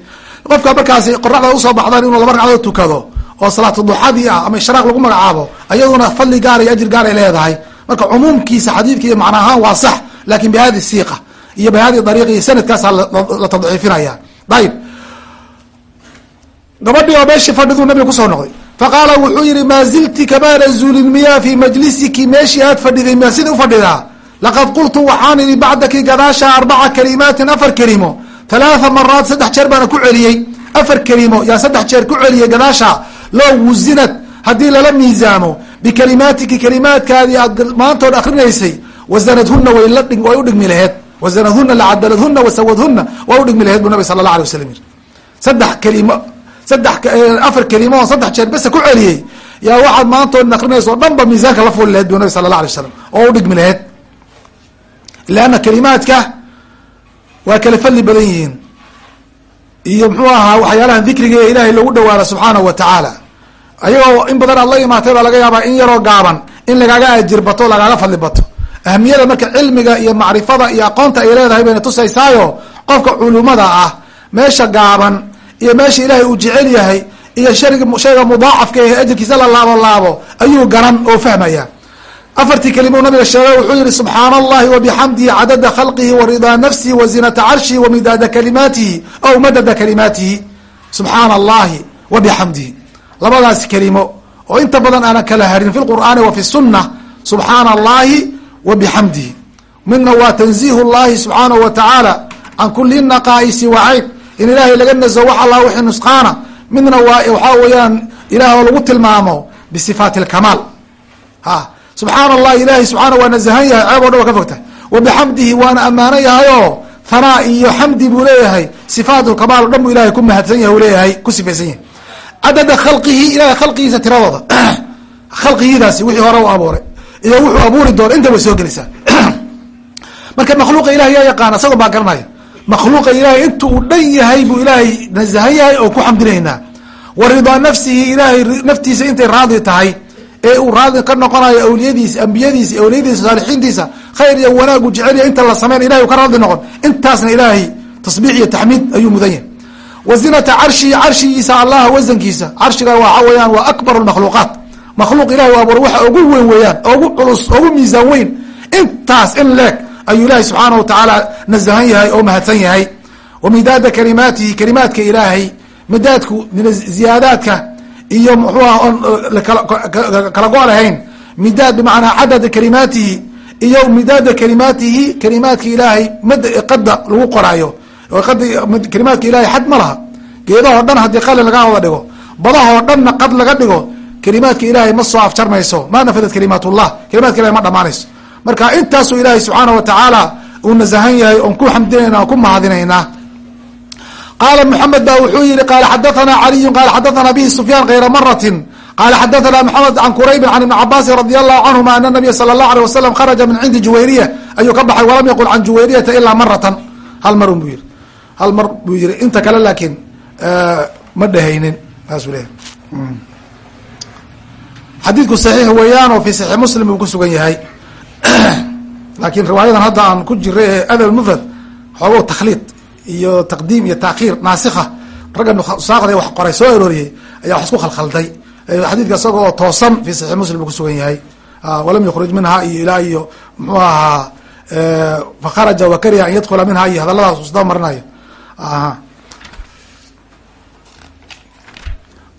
Qofka markaasi qoraxda u soo baxdaan inuu laba ragcadood tukado oo salaatu duxadii ah ama ishraaq lagu magacaabo ayaduna fadli gaar iyo ajir gaar ay leedahay. Marka cumuumkiisa xadiidka iyo macna ahaan waa sax laakiin bi hadi siiqa iyo bi hadi dariiq iyo sanadkaasaa la tadciifinaya ayib gabadhii oo meeshii fadhiduu nabiga ku soo noqday. Faqaala wuxuu yihi maa zilti kamaana zuulin miyaa fi majlisiki? Meeshii aad fadhiday miyaa sida ufadhidaa laqad qultu waxaan idhi bacdaki gadaasha arbaca kalimaatin afar kelimo. Halaatha maraat saddex jeer baana ku celiyey. Afar kelimo yaa saddex jeer ku celiyey gadaasha? Loo wusinad haddii lala miisaamo bikalimaatiki kalimaadkaadii aad maantood akrinaysay wasanadhuna way udhigmi laheed wasanadhuna lacadaladhuna wasawadhuna way udhigmi laheed bu nabi sala allah alay wasalam yiri saddex kelimo saddex afar kelimo oo saddex jeer bese ku celiyey yaa waxaad maantood akrinaysa oo dhan ba miisaanka la fuli laheed bu nabi sala allah alay wasalam oo udhigmi laheed leanna kalimaadka waa kala fadli badan yihiin iyo muxuu ahaa waxyaalahan dikriga ee ilaahay lagu dhawaano subxaanahu wa tacaala ayagoo in badan aad la imaatay baa laga yaabaa in yaroo gaaban in lagaaga ajir bato lagaaga fadli bato ahamiyada marka cilmiga iyo macrifada iyo aqoonta ay leedahay bayna tusaysaayo qofka culumada ah meesha gaaban iyo meesha ilaahay uu jecel yahay iyo shayga mudaacafka ee ajirkiisa la laabo laabo ayuu garan oo fahmaya. Afartii kelimo nabiga sheegay wuxuu yihi subxaana allahi wabixamdihi cadada khalqihi waridaa nafsihi wazinata carshihi wamidaada kalimaatihi aw madada kalimaatihi. Subxaana allahi wabixamdihi labadaas kelimo oo inta badan aanan kala harin fi lqur'aani wa fi sunna subxaana allahi wa bixamdihi midna waa tanziih llahi subxaanahu wa tacaala can kuli naqaa'isi wa cayb in ilaahay laga nazo wax alla wixii nusqaana midna waa waxaa weeyaan ilaah oo lagu tilmaamo bisifaati lkamaal ha subxaana allah ilahay subxaana waa nazahan yahay ceeb o dhan waa ka fogtahay wa bixamdihi waana ammaano yahay oo hanaa iyo xamdi buu leeyahay sifaat lkamaal o dhan buu ilahay ku mahadsan yahay leeyahay ku sifaysan yahay cadada khalqihi ilahay khalqigiisa tiradooda khalqigiidaasi wixii hore u abuuray iyo wuxuu abuuri doona inta way soo gelaysaa marka makhluuqa ilahay yaa yaqaana isagoo baa garanaya makhluuqa ilahay inta uu dhan yahay buu ilaahay nazahan yahay oo ku xamdinaynaa wa ridaa nafsihi ilahay naftiisa intay raadi tahay ee uu raadi ka noqonayo awliyadiisa ambiyadiisa awliyadiisa saalixiintiisa khayr iyo wanaagu jecelya inta la sameyn ilahay u ka raadi noqon intaasna ilaahay tasbiix iyo taxmiid ayuu mudan yahay. Wazinata carshihi carshigiisa allaha wasankiisa carshiga waxa weeyaan waa akbar makhluuqaat makhluuq ilahay u abuuray waxa ugu weyn weeyaan ugu culus ugu miisaan weyn. Intaas in leeg ayuu ilahay subxaana wa tacaala nazahan yahay oo mahadsan yahay. Wa midaada kalimaatihi kalimaadka ilaahay midaadku ziyaadaadka iyo muxuu ah on kala go- lahayn. Midaad bimacnaa cadada kalimaatihi iyo midaada kalimaatihi kalimaadka ilaahay mad qada lagu qoraayo. Kalimaadka ilahay xad ma laha. Geedahoo dhan haddii qali laga wada dhigo badahoo dhanna qad laga dhigo kalimaadka ilaahay ma soo afjarmayso ma nafadat kalimaatullah kalimaadka ilahay ma dhamaanayso marka intaasuu ilaahay subxaana wa tacaala uu nasahan yahay oon ku xamdinayna on ku mahadinaynaa qaala mxamed ba wuxuu yihi qaala xadathana caliyu qaala xadathana bihi sufyaan kayra maratin qaala xadathana maxamed can quraybin can ibni cabaasin radi allahu canhuma ana nabiya sala allahu alيh wasalam kharaja min cindi juwayriya. Ayuu ka baxay walam yaqul can juwayriyata ilaa maratan hal mar buu yihi hal mar buu yihi inta kale laakiin ma dhehaynin saasuu leeyahy xadiidku saxiix weeyaan oo fi saxiix muslim uu ku sugan yahay. Laakiin riwaayadan hadda aan ku jira ee adab mufrad xoogo takhliid iyo taqdiim iyo taakhiir naasikha ragga nusaaqda wax qoray soo arooriyey ayaa wax isku khalkhalday. Xadiidka isaga oo toosan fi saxiix muslim uu kusugan yahay. Walam yukrij minha iyo ilaa iyo muxuu ahaa fakharaja wakariha an yadkula minha iyo hadaladaas usdaba marinayo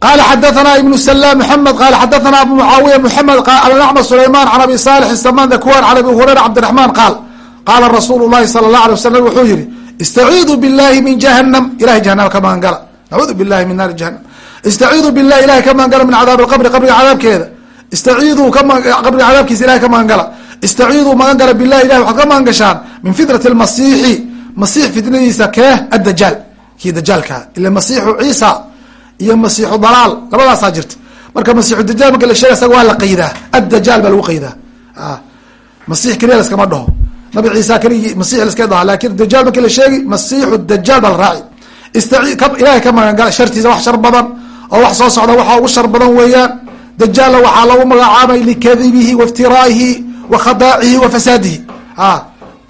qala xadathana ibnu salam mxamed qala xadathana abu mucaawiya mxamed acma sulayman can abi salix saman dakwan can abi hurayra cabdiraxman qaal qaala rasuulu llahi sala allah alay wasalam wuxuu yihi istaciidu billahi min jahanam ilahay jahanama ka magan nacuudu billahi min naari jahanam istaciidu billahi ilahay ka magan min cadaabi lqabri qabriga cadaabkeeda istaciiduu qabriga cadaabkiisa ilahay ka magan istaciiduu magan gala billahi ilahi waxaad ka magan min fitrati lmasiixi masiix fitnadiisa kee addajaal kii dajaalkaa ila masiixu ciisa iyo masiixu dalaal labadaasaa jirta. Marka masiixu dajaal marka la sheega waa la qaydaa. Addajaal baa lagu qaydaa. Masix keliya laskama dhaho. Nabi ciisa keligi masix laska dhaha laakiin dajaal marki la sheegi masiixu dajaal baa la raaci ilahay ka magangala shartiisa wax shar badan oo wax soo socda waxa ugu shar badan weeyaan. Dajaalla waxaa lagu magacaabay likadibihi wa iftiraa'ihi wa khadaacihi wa fasaadihi.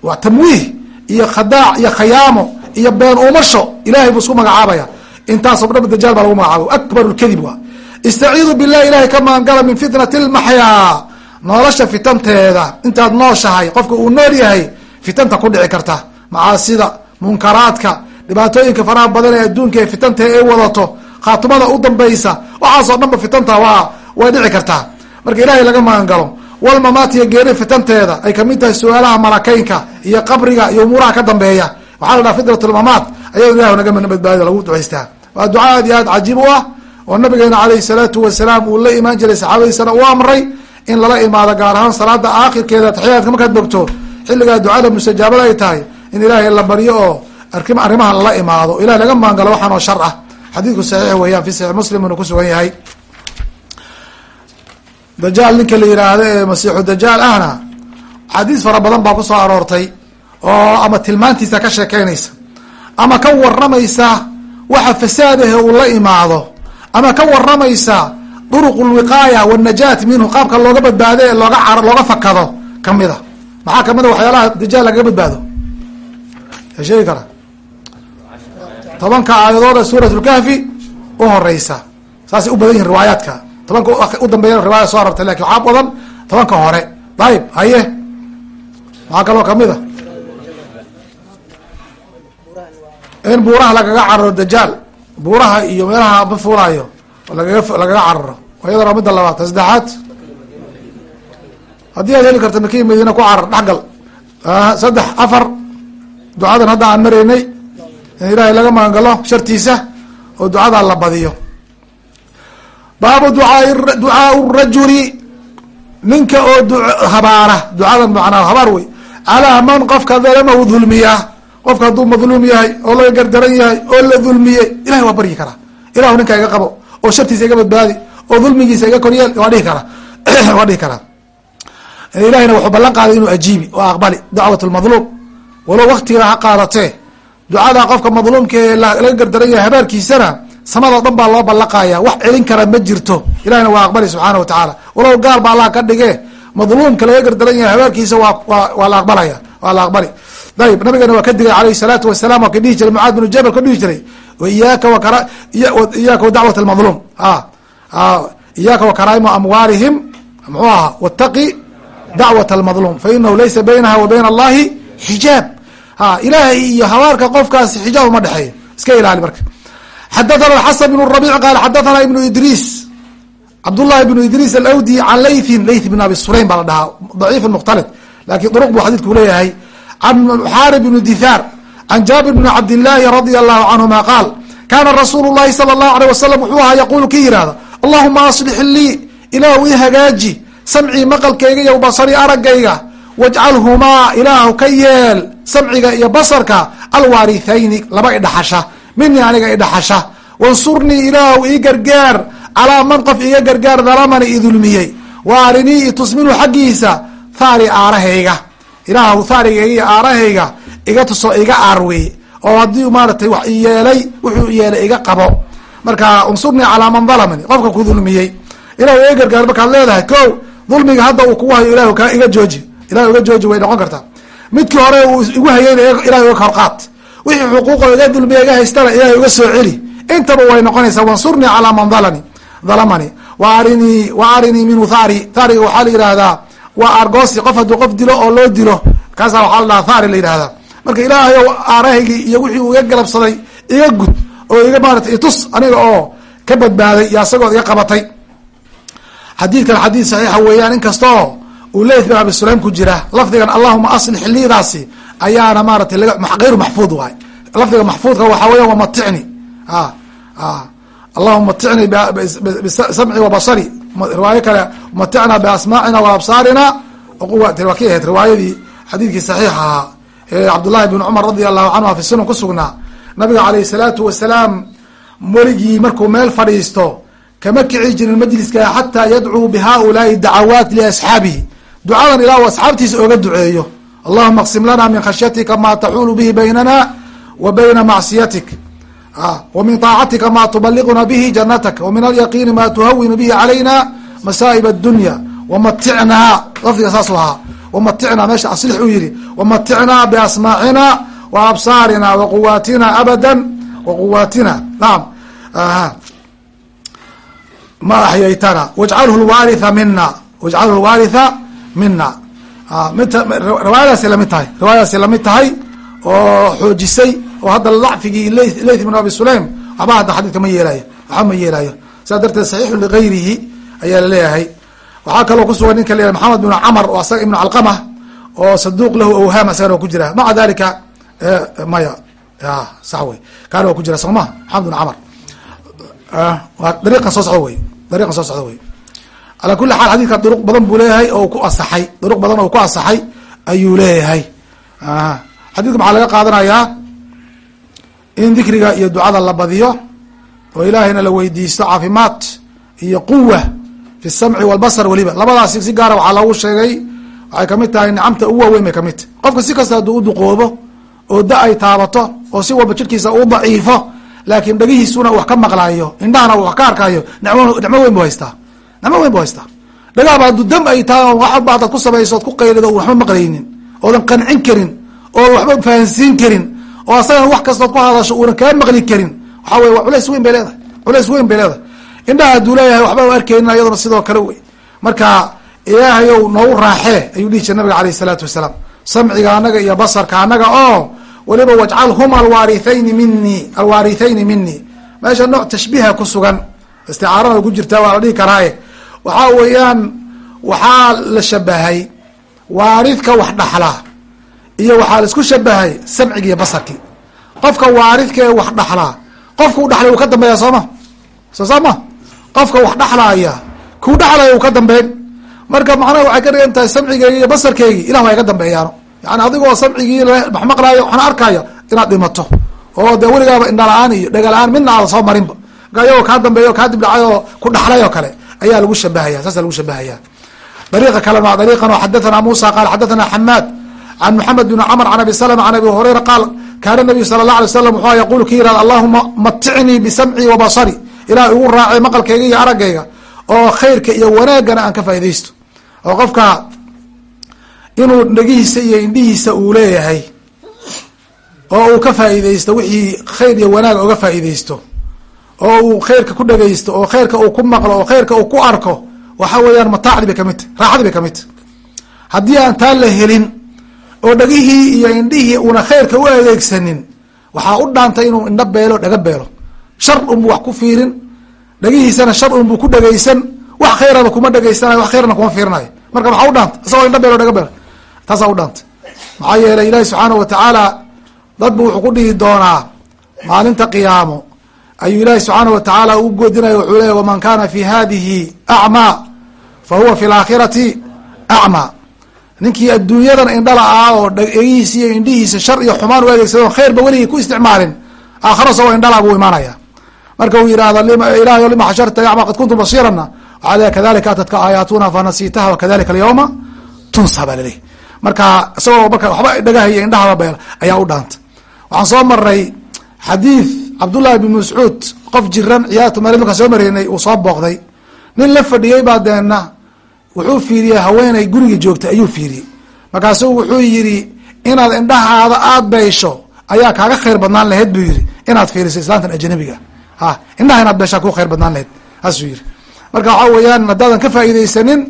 Waa tamwiih iyo khadaac iyo khayaamo iyo been umasho ilahay buu isku magacaabaya intaasoo dhan dajaal baa lagu magacaabay akbar lkadib waa istaciidu billahi ilahay ka magangala min fitnati lmaxyaa nolosha fitanteeda. Intaad nooshahay qofka uu nool yahay fitanta ku dhici karta. Macaasida munkaraadka dhibaatooyinka faraha badan ee adduunka ee fitanta ay wadato khaatimada u dambaysa waxaasoo dhan ba fitanta waa way dhici kartaa marka ilaahay laga magan galo walmamaatiya geeri fitanteeda ay ka mid tahay su'aalaha malakeynka iyo qabriga iyo umuuraha ka dambeeya. Waxaa la dhaha fitratulmamaat ayado ilah naga badbaadi lagu ducaystaa waa duca aad iyo aad cajiib u ah oo nabigeena caleyhi salaatu wasalaam uu la imaan jiray saxaabadiisana u amray in lala imaado gaar ahaan salaada aakhirkeeda taxiyaadka markaad bogto xilligaa ducada mustajaabada ay tahay in ilaahay la baryo oo arrimaha lala imaado. Ilahay laga maangalo waxaan oo shar ah. Xadiidku saxiix weeyaan fi saxiix muslim inuu kusugan yahay. Dajaal ninka la yidhaahdo ee masiixu dajaal ahna xadiis fara badan baa ku soo aroortay oo ama tilmaantiisa ka sheekeynaysa ama ka waramaysa waxa fasaadahe uu la imaado ama ka waramaysa duruq lwiqaaya wanajaat minhu qaabka looga badbaado ee looga looga fakado ka mid a maxaa ka mid a waxyaalaha dajaal lagaga badbaado? Ya sheegi kara? Tobanka aayadood ee suurat lkahfi u horeysa. Saasay u badan yihiin riwaayaadka. Tobanka u dambeeya riwaaya soo arortay laakiin waxaa badan tobanka hore. Dayib haye. Maxaa kaloo ka mid a in buuraha lagaga cararo dajaal buuraha iyo meelaha ma fuulaayo lagaga cararo. Iyadana midda labaad saddexaad haddii aad heli karta maki madiina ku carar dhexgal. Saddex afar. Ducadan hadda aan maraynay in ilaahay laga magangalo shartiisa oo ducadaa la badiyo. Baabu duaa ducaau rajuli ninka oo habaara. Ducadan macnaa habaar wey. Calaa man qofka dalamahu dulmiya qofka hadduu madluum yahay oo laga gardaran yahay oo la dulmiyey ilahay waa baryi karaa. Ilahu ninka iga qabo oo shartiisa iga badbaadi oo dulmigiisa iga koryeel waa dhihi karaa. Waa dhihi karaa. Ilahina wuxuu ballan qaaday inuu ajiibi oo aqbali dacwat lmadluum walow waktiga ha qaadatee ducada qofka madluumka ee laga gardaran yahay habaarkiisana samadoo dhan baa loo ballaqaya wax celin kara ma jirto. Ilahina waa aqbali subxaana watacaala walow gaal ba allah ka dhige madluumka laga gardaran yahay habaarkiisa waa wa waa la aqbalaya waa la aqbali ayb nabigana waa ka digay alayh salaatu wasalam waa ka dhihi jiray mucaad binu jabal ka dhihi jiray iyaaka iyaaka wadacwat almadluum iyaaka wakaraaima amwaalihim muxuu ahaa wataqi dacwat almadluum fainahu laysa baynaha wa bayna allahi xijaab ha ilaahay iyo habaarka qofkaasi xijaab uma dhexeeyo iska ilaali marka xadathana xasan bn rabic qaal xadathana ibnu idriis cabdullahi bnu idriis alawdi can laythin layth bn abi sulaym baa la dhahaa daciifin mukhtalif laakiin duruq buu xadiidku leeyahay can xaarib bn dithaar can jaabir bn cabdillaahi radia allahu canhuma qaal kaana rasuulu llahi sala allahu aleyh wasalam wuxuu ahaa yaquulu ki yihahda allahuma aslix lii ilaahu i hagaaji samcii maqalkayga iyo basari araggayga wajcalhumaa ilaahu ka yeel samciga iyo basarka alwaarithayni laba idhaxasha minii aniga idhaxasha wansurnii ilaahu ii gargaar calaa man qof iga gargaar dalamani idulmiyey wa arinii itusminu xaggiisa thaari aarahayga ilaahu thaarigayga iyo aarahayga iga tuso iga aarwey oo haddii maaratay wax iyeelay wuxuu yeelay iga qabo. Marka unsurnii calaa man dalamani qofka ku dulmiyey. Iga gargaar markaad leedahay ko dulmiga hadda uu kugu hayo ilahu ka iga jooji. Ilahu iga jooji way noqon kartaa. Midkii hore uu igu hayeyna ilahu iga korqaad wixii xuquuqo iga dulmiya iga haystana ilahay iga soo celi. Intaba way noqonaysaa wansurnii calaa man dalani dalamani. Wa arinii wa arinii minhu thari thariga waxaa la yihahdaa waa argoosi qof hadduu qof dilo oo loo dilo kaasa waxaa la dhahaa thari la yihahdaa marka ilaahayow aarahaygii iyo wixii uu iga galabsaday iga gud oo iga maarata itus aniga oo ka badbaaday iyo asagoo iga qabatay xadiidkan xadiid saxiixa weeyaan inkastoo uu leyth bin abi sulaym ku jira lafdigan allahuma aslix lidaasi ayaana maaratay gayru maxfuud waay lafdiga maxfuudka waxaa weya wamaticni allahuma maticni bisamci wa riwaayo kale maticna biasmaacina wa absaarina. Waa ki ahayd riwaayadii xadiidkii saxiix ahaa ee cabdullahi bn cumar radi allahu canhu fi sunan kusugnaa nabiga alayh salaatu wasalaam weligii markuu meel fadhiisto kama kici jirin majliska xataa yadcuu bihaulaai dacawaat liasxaabihi ducadan ilaa asxaabtiisa oga duceeyo allahuma qsim lana min khashyatika ma taxuulu bihi baynana wa bayna macsiyatik wa min طaacatika ma tubaliquna bihi janatak wa min alyaqiini ma tuhawinu bihi calayna masaa'ib اdunya wamaticnaa lafdiga saasu ahaa wamaticnaa meesha aslix uu yihi wamaticnaa biasmaacina wa absaarina wa quwaatina abada wa quwaatina naam. Ma axyaytana wajcalhu lwaritha mina wajcalhu lwaritha mina riwaayadaasi la mid tahay riwaayadaasi la mid tahay oo xoojisay oo hadda dacfigii leyth bn abi sulaym waxba hadda xadiidka ma yeelayo waxba ma yeelayo. Sidaa darteed saxiixu ligayrihi ayaa la leeyahay waxaa kaloo kusugan ninka la maxamed bn camr oo asaga ibnu calqama oo saduuq lahu awhaam asagana waa ku jira. Maca dalika maya sax wey kaana waa ku jira soo ma maxamed bn camr waa dariiqan soo socdo wey dariiqan soo socdo wey ala kuli xaal xadidka duruq badan buu leeyahay oo ku asaxay duruq badan oo ku asaxay ayuu leeyahay. Xadidka maxaa laga qaadanayaa in dikriga iyo ducada la badiyo oo ilaahayna la weydiisto caafimaad iyo quwa fi samci walbasar weliba. Labadaasi si gaara waxaa loogu sheegay waxay ka mid tahay nicamta ugu waaweyn bay ka mid tahy qofka si kasta hadduu u duqoobo oo da ay taabato oo si walba jirkiisa uu daciifo laakiin dhagihiisuna wax ka maqlaayo indhahana wax ka arkaayo nicmo weyn bu haystaa. Nicmo weyn bu haystaa. Dhagaaba hadduu dam ay tahay wax walba hadaad ku samayso od ku qaylido waxba maqlaynin oodan qancin karin oo waxba fahansiin karin oo asagana wax kastood ku hadasho uunan kaa maqli karin. Waxaa wey culays weyn bay leedahay. Culays weyn bay leedahay. Indhaha hadduu leeyahay waxba arkeynin ayaduna sidoo kale wey. Marka ilaahayow noogu raaxee ayuu dhihi jira nabiga alayh isalaatu wasalaam. Samciga anaga iyo basarka anaga oo weliba wajcalhuma alwaarithayni mini alwaarithayni mini meesha nooc tashbiiha ku sugan isticaarada ku jirtaa waa la dhihi karaaye. Waxaa weeyaan waxaa la shabahay waaridka wax dhaxla iyo waxaa la isku shabahay samcigi iyo basarkii. Qofka waaridka ee wax dhaxlaa qofka u dhaxlay uu ka dambeeya sooma soo saa ma? Qofka wax dhaxlaaya kuu dhaxlaya uu ka dambeyn? Marka macnaha waxay ka dhigan tahay samcigeygi iyo basarkeygi ilah waa iga dambeeyaano. Yani adigoo samcigii wax maqlaayo waxna arkaayo inaad dhimato. Oo dee weligaaba indhala-aan iyo dhega la'aan midna aada soo marinba. Marka kaa dambeeyo kaa dibdhacay oo ku dhaxlay oo kale ayaa lagu shabahaya saasa lagu shabahaya dariiqa kalena dariiqan oo xadathana musa qaal xadathana xamaad can maxamed bn cmr can abi slm can abi hurayra qaal kaana nabiyu sala اlah alay slam wuxuu yaqulu ki yihahd allahuma maticnii bisamci wa basari ilaah igu raacay maqalkayga iyo araggayga oo khayrka iyo wanaagana aan ka faaidaysto oo qofka inuu dhegihiisa iyo indhihiisa uu leeyahay oo uu ka faa'iidaysto wixii khayr iyo wanaaga oga faa'iidaysto oo uu khayrka ku dhegaysto oo khayrka uu ku maqlo oo khayrka uu ku arko waxa weeyaan mataacdi bay ka mid tahy raaxadii bay ka mid tahy haddii aan taa la helin oo dhegihii iyo indhihii una khayrka u adeegsanin waxaa u dhaantay inuu indho beelo dhaga beelo. Shar unbu wax ku fiirin dhegihiisana shar unbuu ku dhegaysan wax khayraba kuma dhegaysanayo wax khayrna kuma fiirinayo. Marka maxaa u dhaantay isagoo indho beelo dhaga beelo. Taasaa u dhaantay. Maxaa yeelay ilaahi subxaanahu watacaala dadbu wuxuu ku dhihi doonaa maalinta qiyaamo. Ayuu ilaahi subxaanahu watacaala u goodinaya wuxuu leeya waman kana fi hadihi acmaa fa huwa fi laakhirati acmaa ninkii adduunyadan indhala ah oo dhegihiisa iyo indhihiisa shar iyo xumaan u adeegsado khayrba weligii ku isticmaalin aakharo isagoo indhala buu imaanaya marka uu yihahdo ilahy lima xasharta acmaa qad kuntum basiirana waxaa kadalika atadka aayaatuna fanasiitaha wakadalika alyawma tunsa baa marka isagoo marka waxba dhagahaya indhahaba beel ayaa u dhaanta waxaan soo maray xadiid cabdullahi bin mascuud qof jiran ciyaarta meel markaan soo mareynay uu soo booqday. Nin la fadhiyey baa deena wuxuu fiiriyey haweeney guriga joogtay ayuu fiiriyey. Markaasuu wuxuu yidhi inaad indhahaada aada beysho ayaa kaaga khayr badnaan lahayd buu yidhi. Inaad fiiriso islaantan ajnabiga. Ha indhaha inaad beeshaa ku khayr badnaan lahayd saasuu yidhi. Marka waxaa weeyaan haddaadan ka faa'iidaysanin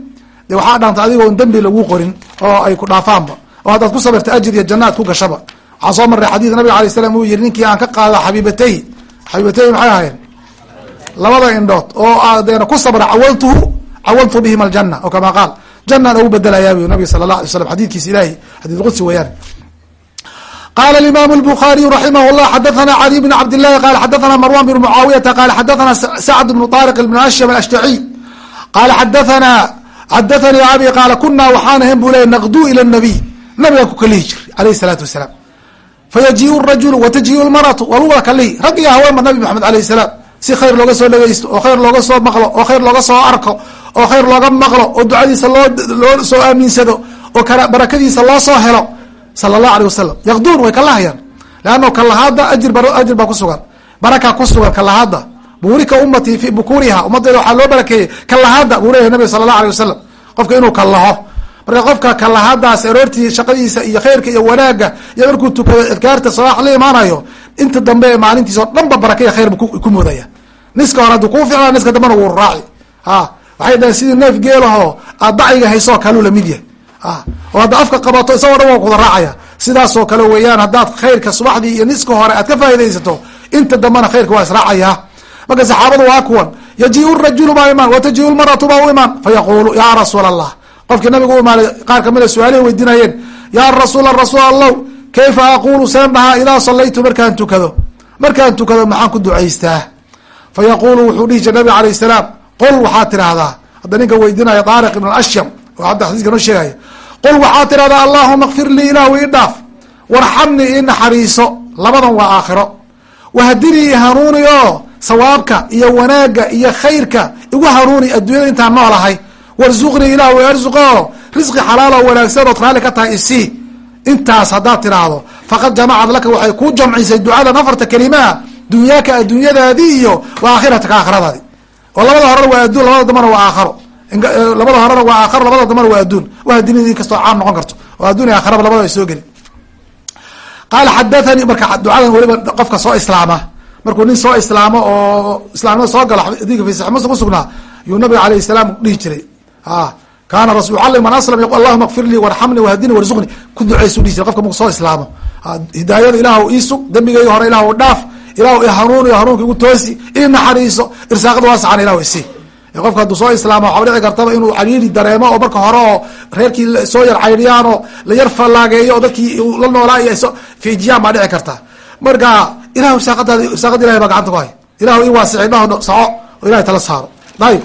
de waxaa dhaantay adigoon dembi lagu qorin oo ay ku dhaafaanba oo haddaad ku sabirta ajir iyo jannaad ku gashaba. Waxaan soo marray xadiid nabiga alay slam uu yihi ninkii aan ka qaada xabiibatay xabiibatay maxay ahayen labada indhood oo deena ku sabra cawaltuhu cawaltu bihim aljanna oo kama qaal janaan ugu bedelayaa bu nabiga sala allah alay slam xadidkiisa ilahi xadid qudsi weeyaan qala imam الbخariي raximah الlah xadaثna عlي بn cabd الlahi qala xadaثna marwan بn mucaawiyaةa qala xadaثna sacd بn طariq بn ashm ashtaعي qala xadaثna xadaثanii abi qaala kuna waxaan ahayn bu ley naqdu ilى الnabiy nabigaa ku kalihi jir alayh الsalaatu wasalaam fayajiء الrajul watajiء اlmarأaةu waa lagu wada kalihi rag iyo haweenba nabi maxamed alayh الsalaam si khayr looga soo dhegeysto oo khayr looga soo maqlo oo khayr looga soo arko oo khayr looga maqlo oo ducadiisa loo loo soo aaminsado oo barakadiisa loo soo helo sala allahu alيh wasalam yaqduun way kalahayaan leanno kalahaada ajir ajir baa kusugan baraka kusugan kalahaada buurika ummatii fi bukuriha ummaddeeda waxaa loo barakeeyey kalahaada buu leyahy nabiga sala allahu alيh wasalam qofka inuu kalaho marka qofka kalahaadaas aroortii shaqadiisa iyo khayrka iyo wanaaga iyo markuu tukado adkaarta sabaax la imaanayo inta dambe ee maalintiisa oo dhan ba khayr ku moodaya niska hore hadduu kuu ficnaa niska dambena wuu raaci. A waxay dhaheen sidii neef geelahoo aad dacyiga haysoo kaluu la mid yahay. Oo hadda afka qabato isagoo dhan waa kuda raacaya sidaasoo kale weeyaan haddaad khayrka subaxdii iyo niska hore aad ka faa'idaysato inta dambena khayrka waa israacaya marka saxaabadu waa kuwan yajiu rajulu baa imaan watajiu lmaratu baa u imaan. Fayaqulu ya rasuul allah qofkii nabigu u imaaday qaar kamida su'aalihi weydiinayeen ya rasuula rasuul allah kayfa aqulu seen dhahaa idaa salaytu markaan tukado? Markaan tukado maxaan ku ducaystaa? Fa yaqulu wuxuu dhihi jir nabig alayh salaam qol waxaad tidhaahdaa hadda ninka weydiinaya daariq ibn ashyam oo hadda xadiiska noo sheegaya qul waxaad tidhahdaa allahuma kfir lii ilaahu ii dhaaf warxamnii ii naxariiso labadan waa aakhiro wahdinii hanuuni oo sawaabka iyo wanaagga iyo khayrka igu hanuuni adduunyada intaan noolahay warzuqnii ilaahu arzuqo risqi xalaal wanaagsan ood raalli ka tahay isii intaas haddaad tidhaahdo faqad jamacad laka waxay kuu jamcisay ducadan afarta kelimaa dunyaaka adduunyadaadii iyo wa aakhiradaadi oo labada horena waa adduun labada dambana waa aakharo labada horena waa aakharo labada dambana waa adduun. Wahdinid in kastoo caam noqon karto. Oo adduun iyo aakhiraba labada ay soo geli qaala xadathanii marka ducadan weliba qofka soo islaama. Markuu nin soo islaamo oo islaamnimada soo galo xadiidka muslim kusugnaa yuu nabiga alayh salaam dhihi jiray. A kaana rasul yucallim man aslam yaqul allahuma kfir lii warxamnii wahdinii warzuqni ku duceysu dhihi jiray qofka marku soo islaamo. Hidaayada ilaahu iisug dembigayga hore ilaahu dhaaf ilaahu ihanuuniyo hanuunka igu toosi ii naxariiso irsaaqada waasacan ilahu isi qofka hadduu soo islaamo waxaa dhici kartaba inuu cariiri dareemo oo marka hore oo reerkii soo yar caydhiyaan oo la yar fallaageeyo oo dadkii la noolaa iyo fiijiyaan baa dhici karta. Marka ilahu irsaaqadaada irsaaqada ilahay baa gacanta ku hay ilahu ii waasici dhaho saco oo ilahay tala saaro. Ayib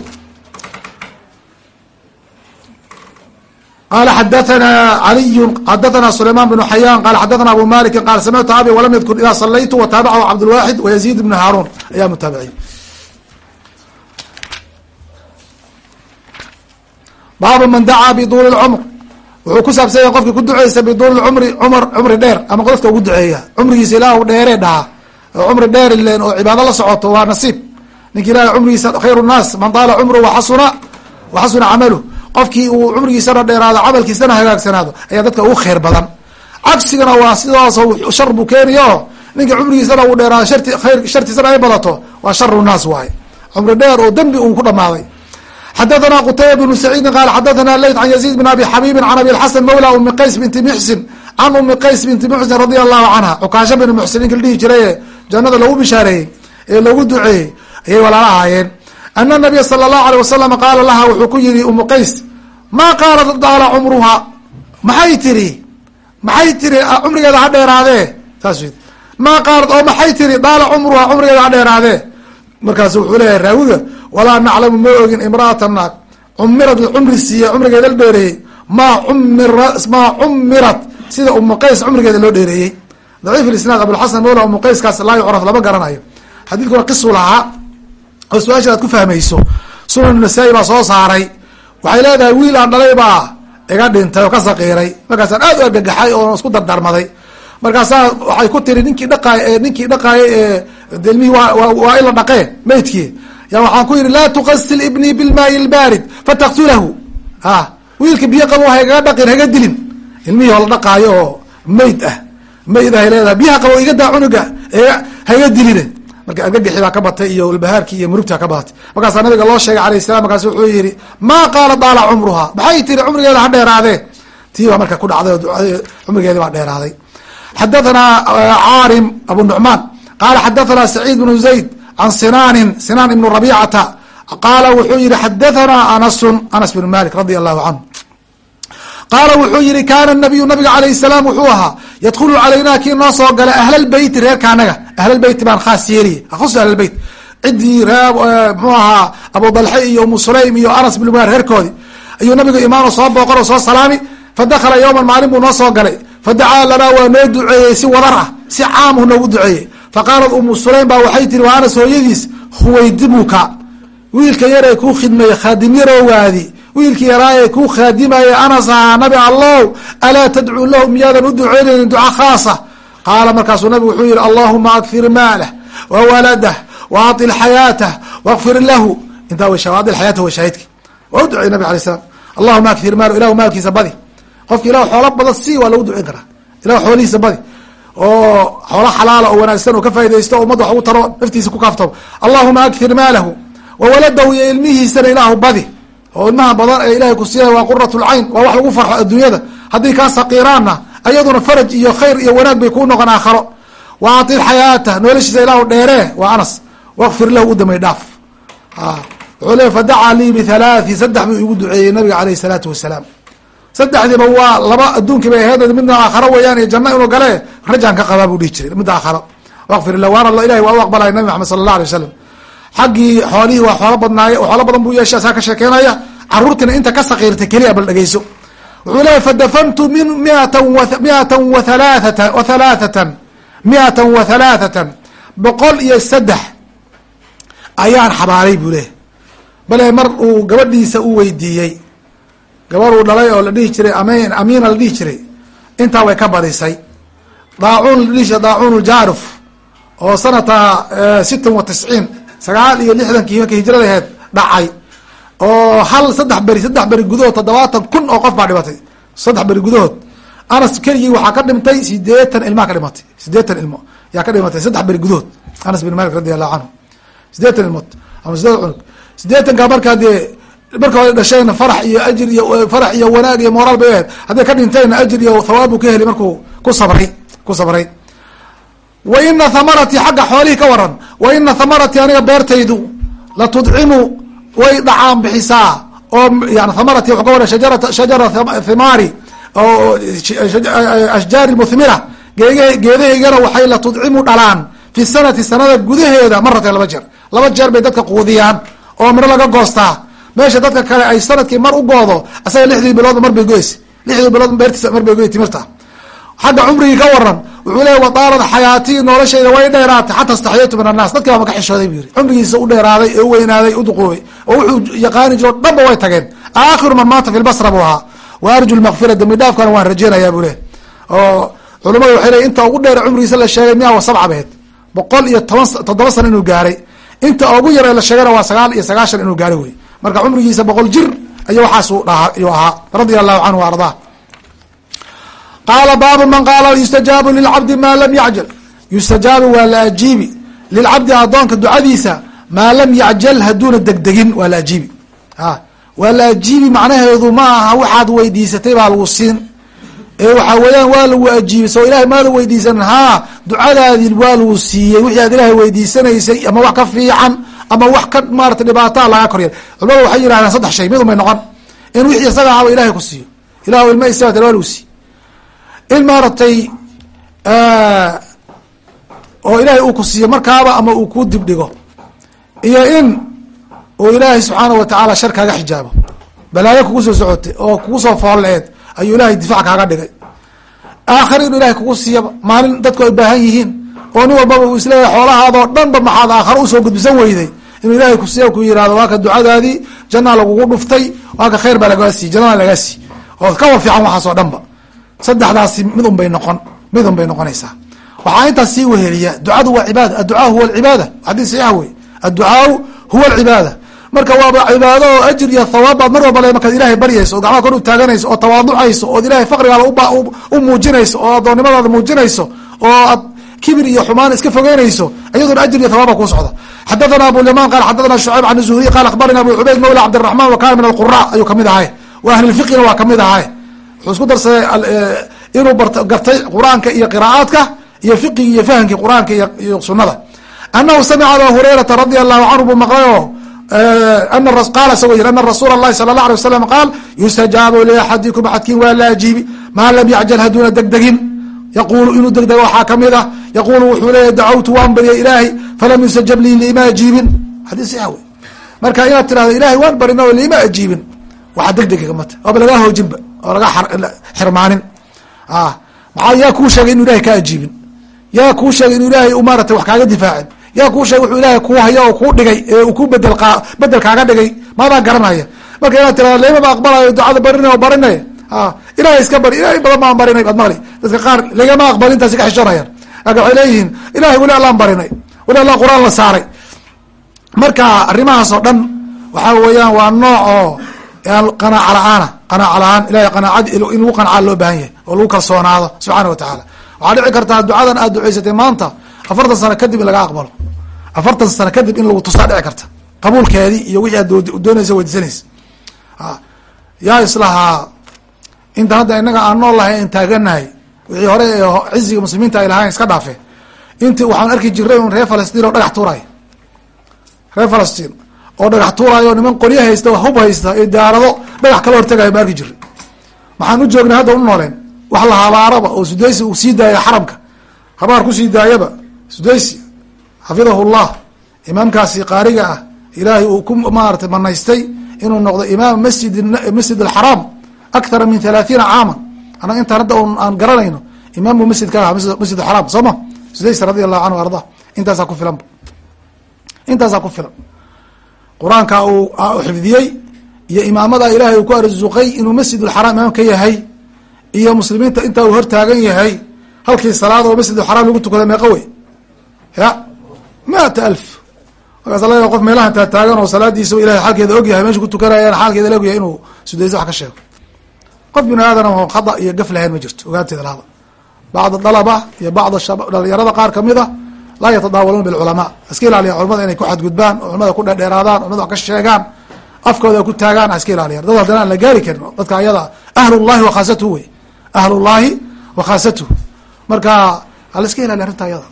qala xadathana aliyu xadathana sulayman bnu xayaan qala xadathana abu maliki qala samictu abi walam yadkur ida salaytu wataabacahu cabdlwaxid wayaziid bnu haarun ayaa mutaabiciy baabu man dacaa biduuli lcumr wuxuu ku saabsan yahay qofkii ku duceysa biduuli cumri cumar cumri dheer ama dadka ugu duceeya cumrigiisa ilaahu dheere dhaha oo cumri dheer ilen oo cibaado la socoto waa nasiib ninki ilahay cumrigiisa khayru nnaas man taala cumru waxasuna waxasuna camalu qofkii uu cumrigiisana dheeraado camalkiisana hagaagsanaado ayaa dadka ugu khayr badan. Cagsigana waa sidaas shar buu keeniyo. Ninka cumrigiisana uu dheeraado shart khayr shartiisana ay badato waa sharu naas waaye. Cumri dheer oo dembi uu ku dhamaaday xadathana qutayba bnu saciidin qaala xadathana leyt can yaziid bn abi xabiibin can abi lxasan mawla umi qays binti muxsin can umi qays binti muxsin radia allahu canha cukaasho bin muxsin ninki la dhihi jiray ee jannada lagu bishaareeyey ee lagu duceeyey ayay walaala ahaayeen ana nabiya sala allahu alay wasalam qaala laha wuxuu ku yihi umu qays maa qaalat daala cumruha maxay tiri maxay tiri cumrigeeda ha dheeraadee saas maa qaalat oo maxay tiri daala cumruha cumrigeeda ha dheeraadee markaasu wuxuu leeyahay raawiga walaa naclamu ma ogin imraata naag cumirad la cumri siiye cumrigeeda la dheereeyey maa umira maa cumirat sida umu qays cumrigeeda loo dheereeyey daciif isnaad abulxasan mawla umu qayskaas laa yucraf lama garanayo xadiidkuna qisu lahaa oo su'aasha aad ku fahmayso. Sunan nasaa-i baa soo saaray. Waxay leedahay wiil aan dhalay baa iga dhintay oo ka saqiiray. Markaasaan aad u argagaxay oo isku dardarmaday. Markaasaa waxay ku tiri ninkii dhaqaay ninkii dhaqaayay ee delmihii waa in la dhaqee maydkii. Ya waxaan ku yidhi laa tuqasil ibnii bilmaai lbaarid fataqtulahu a wiilka biyo qabo hagaga dhaqin haga dilin. Ilmihii oo la dhaqaayo oo mayd ah. Mayd ahay leedahay. Biyaha qabo iga daa cunuga haga diline marka argagixi baa ka batay iyo walbahaarkii iyo murugtaa ka badatay markaasaa nabiga loo sheegay alayh salam markaas wuxuu yihi maa qaala daala cumruha maxay tiri cumrigeeda ha dheeraadee. Tii baa marka ku dhacday cumrigeedi baa dheeraaday. Xadathana caarim abu nucmaan qaala xadathana saciid bnu zayd can sinaanin sinaan ibnu rabicata qaala wuxuu yihi xadathana anasun anas bn malik radi allahu canhu qaala wuxuu yihi kaana nabiyu nabiga alayh salaam wuxuu ahaa yadkhulu calayna kii noo soo galay ahlalbeyti reerka anaga ahlalbeyti baan khaas yeeliye akhus ahlalbeyt ciddii mxuu ahaa abu dalxe iyo umu sulaym iyo anas bin maar reerkoodi ayuu nabigu imaano soo booqon oo soo salaami fadakala yowman maalin buu noo soo galay fadacaa lanaa waa noo duceeyey si wadar ah si caamu noogu duceeyey faqaalat umu sulaym baa waxay tiri waa anas hooyadiis huwaydimuka wiilka yaree kuu khidmeeye khaadim yaroowaadi wiilkii yaraaye kuu khaadimaye anas ahaa nabi allow alaa tadcuu lahu miyaadan u duceynaynin duca khaasa? Qaala markaasuu nabigu wuxuu yihi allahuma akfir maalah wa waladah wa atil wakfir lahu. Intaa xayaatah wa shaahidki waa u ducey nabig alay slam allahuma akfir maal ilahu maalkiisa badi. Qofki ilah xoola badan si waa lagu duceyn karaa. Ilah xoolihiisa badi. Oo xoolo xalaala oo wanaagsan oo ka faa'idaysto o ummadda wax ugu taro naftiisa ku kaaftamo allahuma akfir maalahu wa waladahu iyo ilmihiisana ilaahu badi oo ilmaha badan ee ilahay ku siiyay waa qurat lcayn waa wax lagu farxo adduunyada. Haddii kaa saqiiraanna ayaduna faraj iyo khayr iyo wanaag bay kuu noqon aakharo wa atil xayaata noloshiisa ilaahu dheeree waa anas. Wakfir lahu u damay dhaaf. Wuxuu leey fadacaa lii bihalaathi saddex buu igu duceeyey nabiga aleyh salaatu wasalaam. Saddexdiiba waa laba adduunkii bay aheed midna aakharo weyaan iyo janno inuu gale rajaan ka qabaa buu dhihi jiray midda aakharo. Wakfir lah waana ilahi waa u aqbalaya nabi maxamed sala allah alay wasalam xaggii xoolihii waa xoolo badnaaye xoolo badan buu yeeshay asaa ka sheekeynaya. Caruurtiina inta ka sakiirtay keliya bal dhegeyso wuxuu leeyahy fadafantu min miatan miatan wa halaathatan wa halaathatan miatan wa halaathatan boqol iyo saddex ayaan xabaalay buu leeyahy bale mar uu gabadhiisa u weydiiyey gabadh uu dhalay oo la dhihi jiray amin amiina la dhihi jiray. Intaa way ka badisay daacuun la dhihi jiray daacuun ljaaruf oo sanata sittan wa tisciin sagaal iyo lixdankii markii hijrada aheed dhacay. Oo hal saddex beri saddex beri gudahood toddobaatan kun oo qof baa dhimatay. Saddex beri gudahood. Anas keligii waxaa ka dhimtay sideetan ilmaa ka dhimatay. Sideetan ilmo yaa ka dhimatay saddex beri gudahood. Anas bin malik radi allahu canhu sideetan ilmood. Ama sideed cunug. Sideetankaa markaa dee marka hore dhashayna farax iyo ajir iyo farax iyo wanaag iyo moraal bay ahayd. Hadday ka dhintayna ajir iyo thawaab buu ka heli markuu ku sabray ku sabray wa ina thamaratii xagga xoolihii ka waran. Wa ina thamaratii aniga beertaydu la tudcimu way dhacaan bixisaa. Oo yani thamarati wuxuu ka waran shajarata shajara thimaari oo ashjaari muthmira. Geege geedahaygana waxay la tudcimu dhalaan. Fi sanati sanada gudaheeda maratan laba jeer. Laba jeer bay dadka quudiyaan oo miro laga goostaa. Meesha dadka kale ay sannadkii mar u goodo asaga lixdii bilood mar bay goysa lixdii bilood beertiisa mar bay goy timirta xagga cumrigii ka waran wuxuu leeya wadaalad xayaatii noloshayda way dheeraatay xata staxyaytu min annaas. Dadkii baa maka xishooday bu yiri cumrigiisa u dheeraaday ee u weynaaday u oo wuxuu yaqaani jiro dhanba way tageen. Aakhiru man maata fi lbasra buu ahaa. Wa arju lmakfira dambi waan rajeynayaa buu leh oo culamadu waxay leey inta ugu dheer cumrigiisa la sheegay miya wa sabca baheed boqol iyo toban toddoba sano inuu gaaray. Inta ugu yar ee la sheegana waa sagaal iyo sagaashan inuu gaaray wey marka cumrigiisa boqol jir ay waxaasu dhaha ayuu ahaa radia allahu canhu ardaa qaala baabu man qaala yustajaabu lilcabdi maa lam yacjal yustajaabu waa la ajiibi lilcabdi adoonka ducadiisa maa lam yacjal haduuna degdegin waa la ajiibi a waa la ajiibi macnaheedu ma aha waxaad weydiisatay baa lagu siin ee waxaa weeyaan waa lagu ajiibay soo ilahay maada weydiisan haa ducadaadii waa lagu siiyey wixii aad ilaahay weydiisanaysay ama wax ka fiican ama wax ka maarata dhibaataa laga koryar culamada waxay yidhahdeen saddex shay mid unbay noqon in wixii isaga ilahay ku siiyo ilah ilma isat waa lagu siiy in maaragtay oo ilaahay uu ku siiyo markaaba ama uu ku dibdhigo iyo in uu ilaahay subxaana wa tacaala shar kaaga xijaabo. Balaayo kugu soo socotay oo kugu soo foolleed ayuu ilaahay difaac kaaga dhigay. Aakhir inuu ilahay kugu siiyaba maalin dadku ay baahan yihiin oo nin walbaba uu is leeyahay xoolahaadoo dhanba maxaad aakhare u soo gudbisan weyday inuu ilaahay kusiiya ku yihahdo waa ka ducadaadii jannaa lagugu dhuftay waa ka khayr baa lagaa siiy jannada lagaa siiy oo ka war fiican waxaas oo dhan ba saddexdaasi mid un bay noqon mid un bay noqonaysaa. Waxaa intaas sii weheliya ducadu waa cibaada adducaa huwa alcibaada. Xadiis saxiix wey adducaau huwa alcibaada. Marka waaba cibaado oo ajir iyo thawaab mar walba le markaad ilahay baryayso oo gacmaha kor u taaganayso oo tawaaducayso ood ilahay faqrigaada u muujinayso oo addoonnimadaada muujinayso oo aad kibir iyo xumaan iska fogeynayso iyaduna ajir iyo thawaaba kuu socda. Xadathana abu liman qala xadathana shucayb can zuhriy qala akhbarana abu cubayd mawla cabdiraxman wa kana min alqura ayuu ka mid ahay wa ahli lfiqina waa ka mid ahay wuxuu isku darsaday inuu bart gartay qur'aanka iyo qira'aadka iyo fiqigi iyo fahamkii qur'aanka iyo sunada anahu samica aba hurayrata radia allahu canhu buu maqlay oo qaala isagoo yiri ana rasuula اlahi sala اlah alay wasalam qaal yustajaabu liaxadikum axadkiin waa la ajiibi maa lam yacjal haduuna degdegin. Yaqulu inuu degdego waxaa ka mid ah. Yaqulu wuxuu leeyahy dacawtu waan baryay ilaahay falam yustajab lii liima ajiibin. Xadii sax wey marka inaad tirahdo ilahay waan barin oo liima ajiibin. Waxaa degdega mata waaba lagaa hoojinba oo laga xirmaanin. Maxaa yaa kuu sheegay inu ilahay ka ajiibin? Yaa kuu sheegay inu ilaahay maarata wax kaaga difaacin? Yaa kuu sheegay wuxuu ilaahay kuu haya oo kuu dhigay ee uu ku bedel bedel kaaga dhigay? Maadaa garanaya? Marka inaad tirahdo laymaba aqbalayo ducada barinay oo barinay. Ilahay iska bari ilahay badan baan barinay baad maqli. Dadka qaar lagama aqbalin intaasi ka xishoonayaan laakin waxay leeyihiin ilahay weli allaan barinay weli allah qur'aan la saaray. Marka arrimahaas oo dhan waxaa weeyaan waa nooc oo qanaaca la'aana qanaaca la'aan ilahay qanaacad in lagu qancaa loo baahan yahay oo lagu kalsoonaado subxaana wa tacaala. Waxaa dhici kartaa ducadan aad duceysatay maanta afartan sano kadib in laga aqbalo. Afartan sano kadib in lagu tusaa dhici karta. Qabuulkeedii iyo wixii aad doonaysa weydiisanaysa yaa islahaa inta hadda inaga aan nool lahay an taaganahay wixii hore ee ciziga muslimiinta ay lahayn iska dhaafe. Inti waxaan arki jiray un reer falastiin oo dhagax tuuraayo reer falastiin oo dhagax tuuraayo niman qolyo haysta hub haysta iyo diyaarado dhagax kala hortagayo ma arki jiray. Maxaan u joognay hadda u nooleen wax la habaaraba oo sudaysi uu sii daaya xaramka. Habaar ku sii daayaba sudaysi xafidahu llah imaamkaasi qaariga ah ilaahay uu ku maarata manaystay inuu noqdo imaam masjid masjid alxaraam akthara min halaathiina caaman. Annaga intaan hadda aan garanayno imaam bu masjidka ah masjid alxaraam soo ma? Sudays radi allahu canhu arda intaasaa ku filanba intaasaa ku filan qur'aanka uu xifdiyey iyo imaamada ilaahay uu ku arsuqay inuu masjid alxaraam imaam ka yahay iyo muslimiinta intaa uu hortaagan yahay halkii salaad oo masjid alxaraam lagu tukada meeqa wey? Ya maata alf. Markaas laga qof meelaha taataagan oo salaadiisa ilahay xaalkeeda ogyahay meesha ku tukanayaan xaalkeeda la ogyahay inuu sudaysa wax ka sheego. Qof bini aadan khada iyo gaf lahayn ma jirto ogaanteeda lahada bacd dalaba iyo bacd dhalinyarada qaar ka mid a laa yatadaawaluuna bilculamaa. Iska ilaaliyan culamada inay ku xadgudbaan oo culamada ku dhedheeraadaan culamada ka sheegaan afkooda ku taagaan ha iska ilaaliyan dad haddana aan la gaari karin dadka ayada ahlullahi wa khaasatuhu wey. Ahlullahi wa khaasatuhu. Marka hala iska ilaaliya arrinta ayada.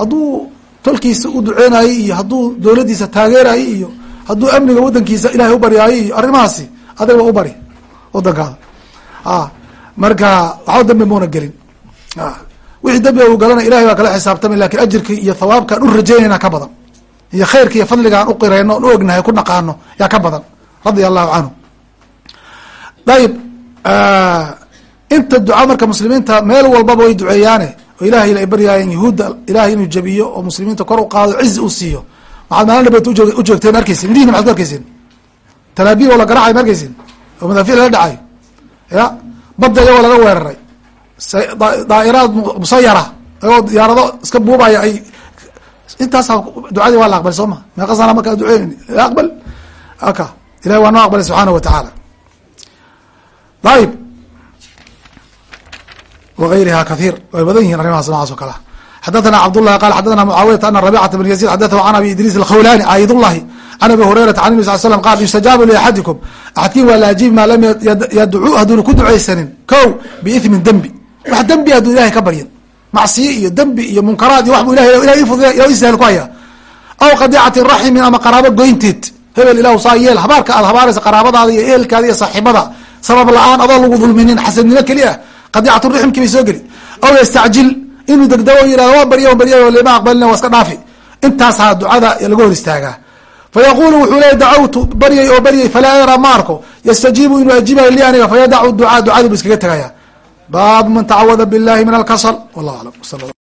Hadduu tolkiisa u duceynayey iyo hadduu dowladdiisa taageerayey iyo hadduu amniga wadankiisa ilahay u baryaayey iyo arrimahaasi adigba u bari wadankaada marka waxba dambi mauna gelin wixii dambiga uu galana ilahay baa kala xisaabtamay laakiin ajirka iyo thawaabkaan u rajaynayna ka badan. Iyo khayrka iyo fadligaan u qirayno on u ognahay ku dhaqaano yaa ka badan. Radia allahu canhu ayib inta duca marka muslimiinta meel walbaba way duceeyaane oo ilahay ay baryaayeen yahuudda ilahay inuu jabiyo oo muslimiinta kor u qaado cizi u siiyo. Maxaad maalin dhabeet u joogteen arkeysin indihina maxad ku arkeysin talaabiib oo la garacay ma arkeysin oo madaafiic lala dhacayo ya badda iyagoo laga weeraray daa'iraad musayara ayagoo diyaarado iska buubaya ay intaasaa ducadii waa la aqbalay soo ma meeqa sana markaa duceyn la aqbal aka ilahi waa noo aqbalay subxaana wa tacaala ayib wغayriha kahiir way badan yihin arrimahaas noocaas o kalea xadathana cabdالlahi qala xadathana mucaawiyata ana rabicata bn yazid xadaثhu can abi idriis alkhawlani aaydullahi can abi hurayrata can nabi sal slam qal yustajaabu liaxadikum axadkiin waa la ajiibi maa lam yadcuu hadduuna ku ducaysanin ko biithmin dembi wax dembi hadduu ilahay ka baryin. Macsiye iyo dembi iyo munkaraat iyo wax bu ilahay ila isahel ku haya aw qadicati raximin ama qaraabo goynteed. Hebel ilahu saa yeel habaarka aad habaaraysa qaraabadaada iyo ehelkaada iyo saaxiibada. Sabab la'aan adoo lagu dulminin xasadnimo keli qadicat rixmki bay soo geli aw yastacjil inuu degdego yihahdo waan barya barya lama aqbalina waa iska dhaafi. Intaasaa ducada laga hor istaagaa fayaqulu wuxuu leey dacawtu baryay oo baryay falaa yaraa ma arko. Yastajiibu inuu ajiibayo li aniga fayadacu ducaa ducadii bu iskaga tegaya baabu man tacawada billahi min alkasal wallahu aclam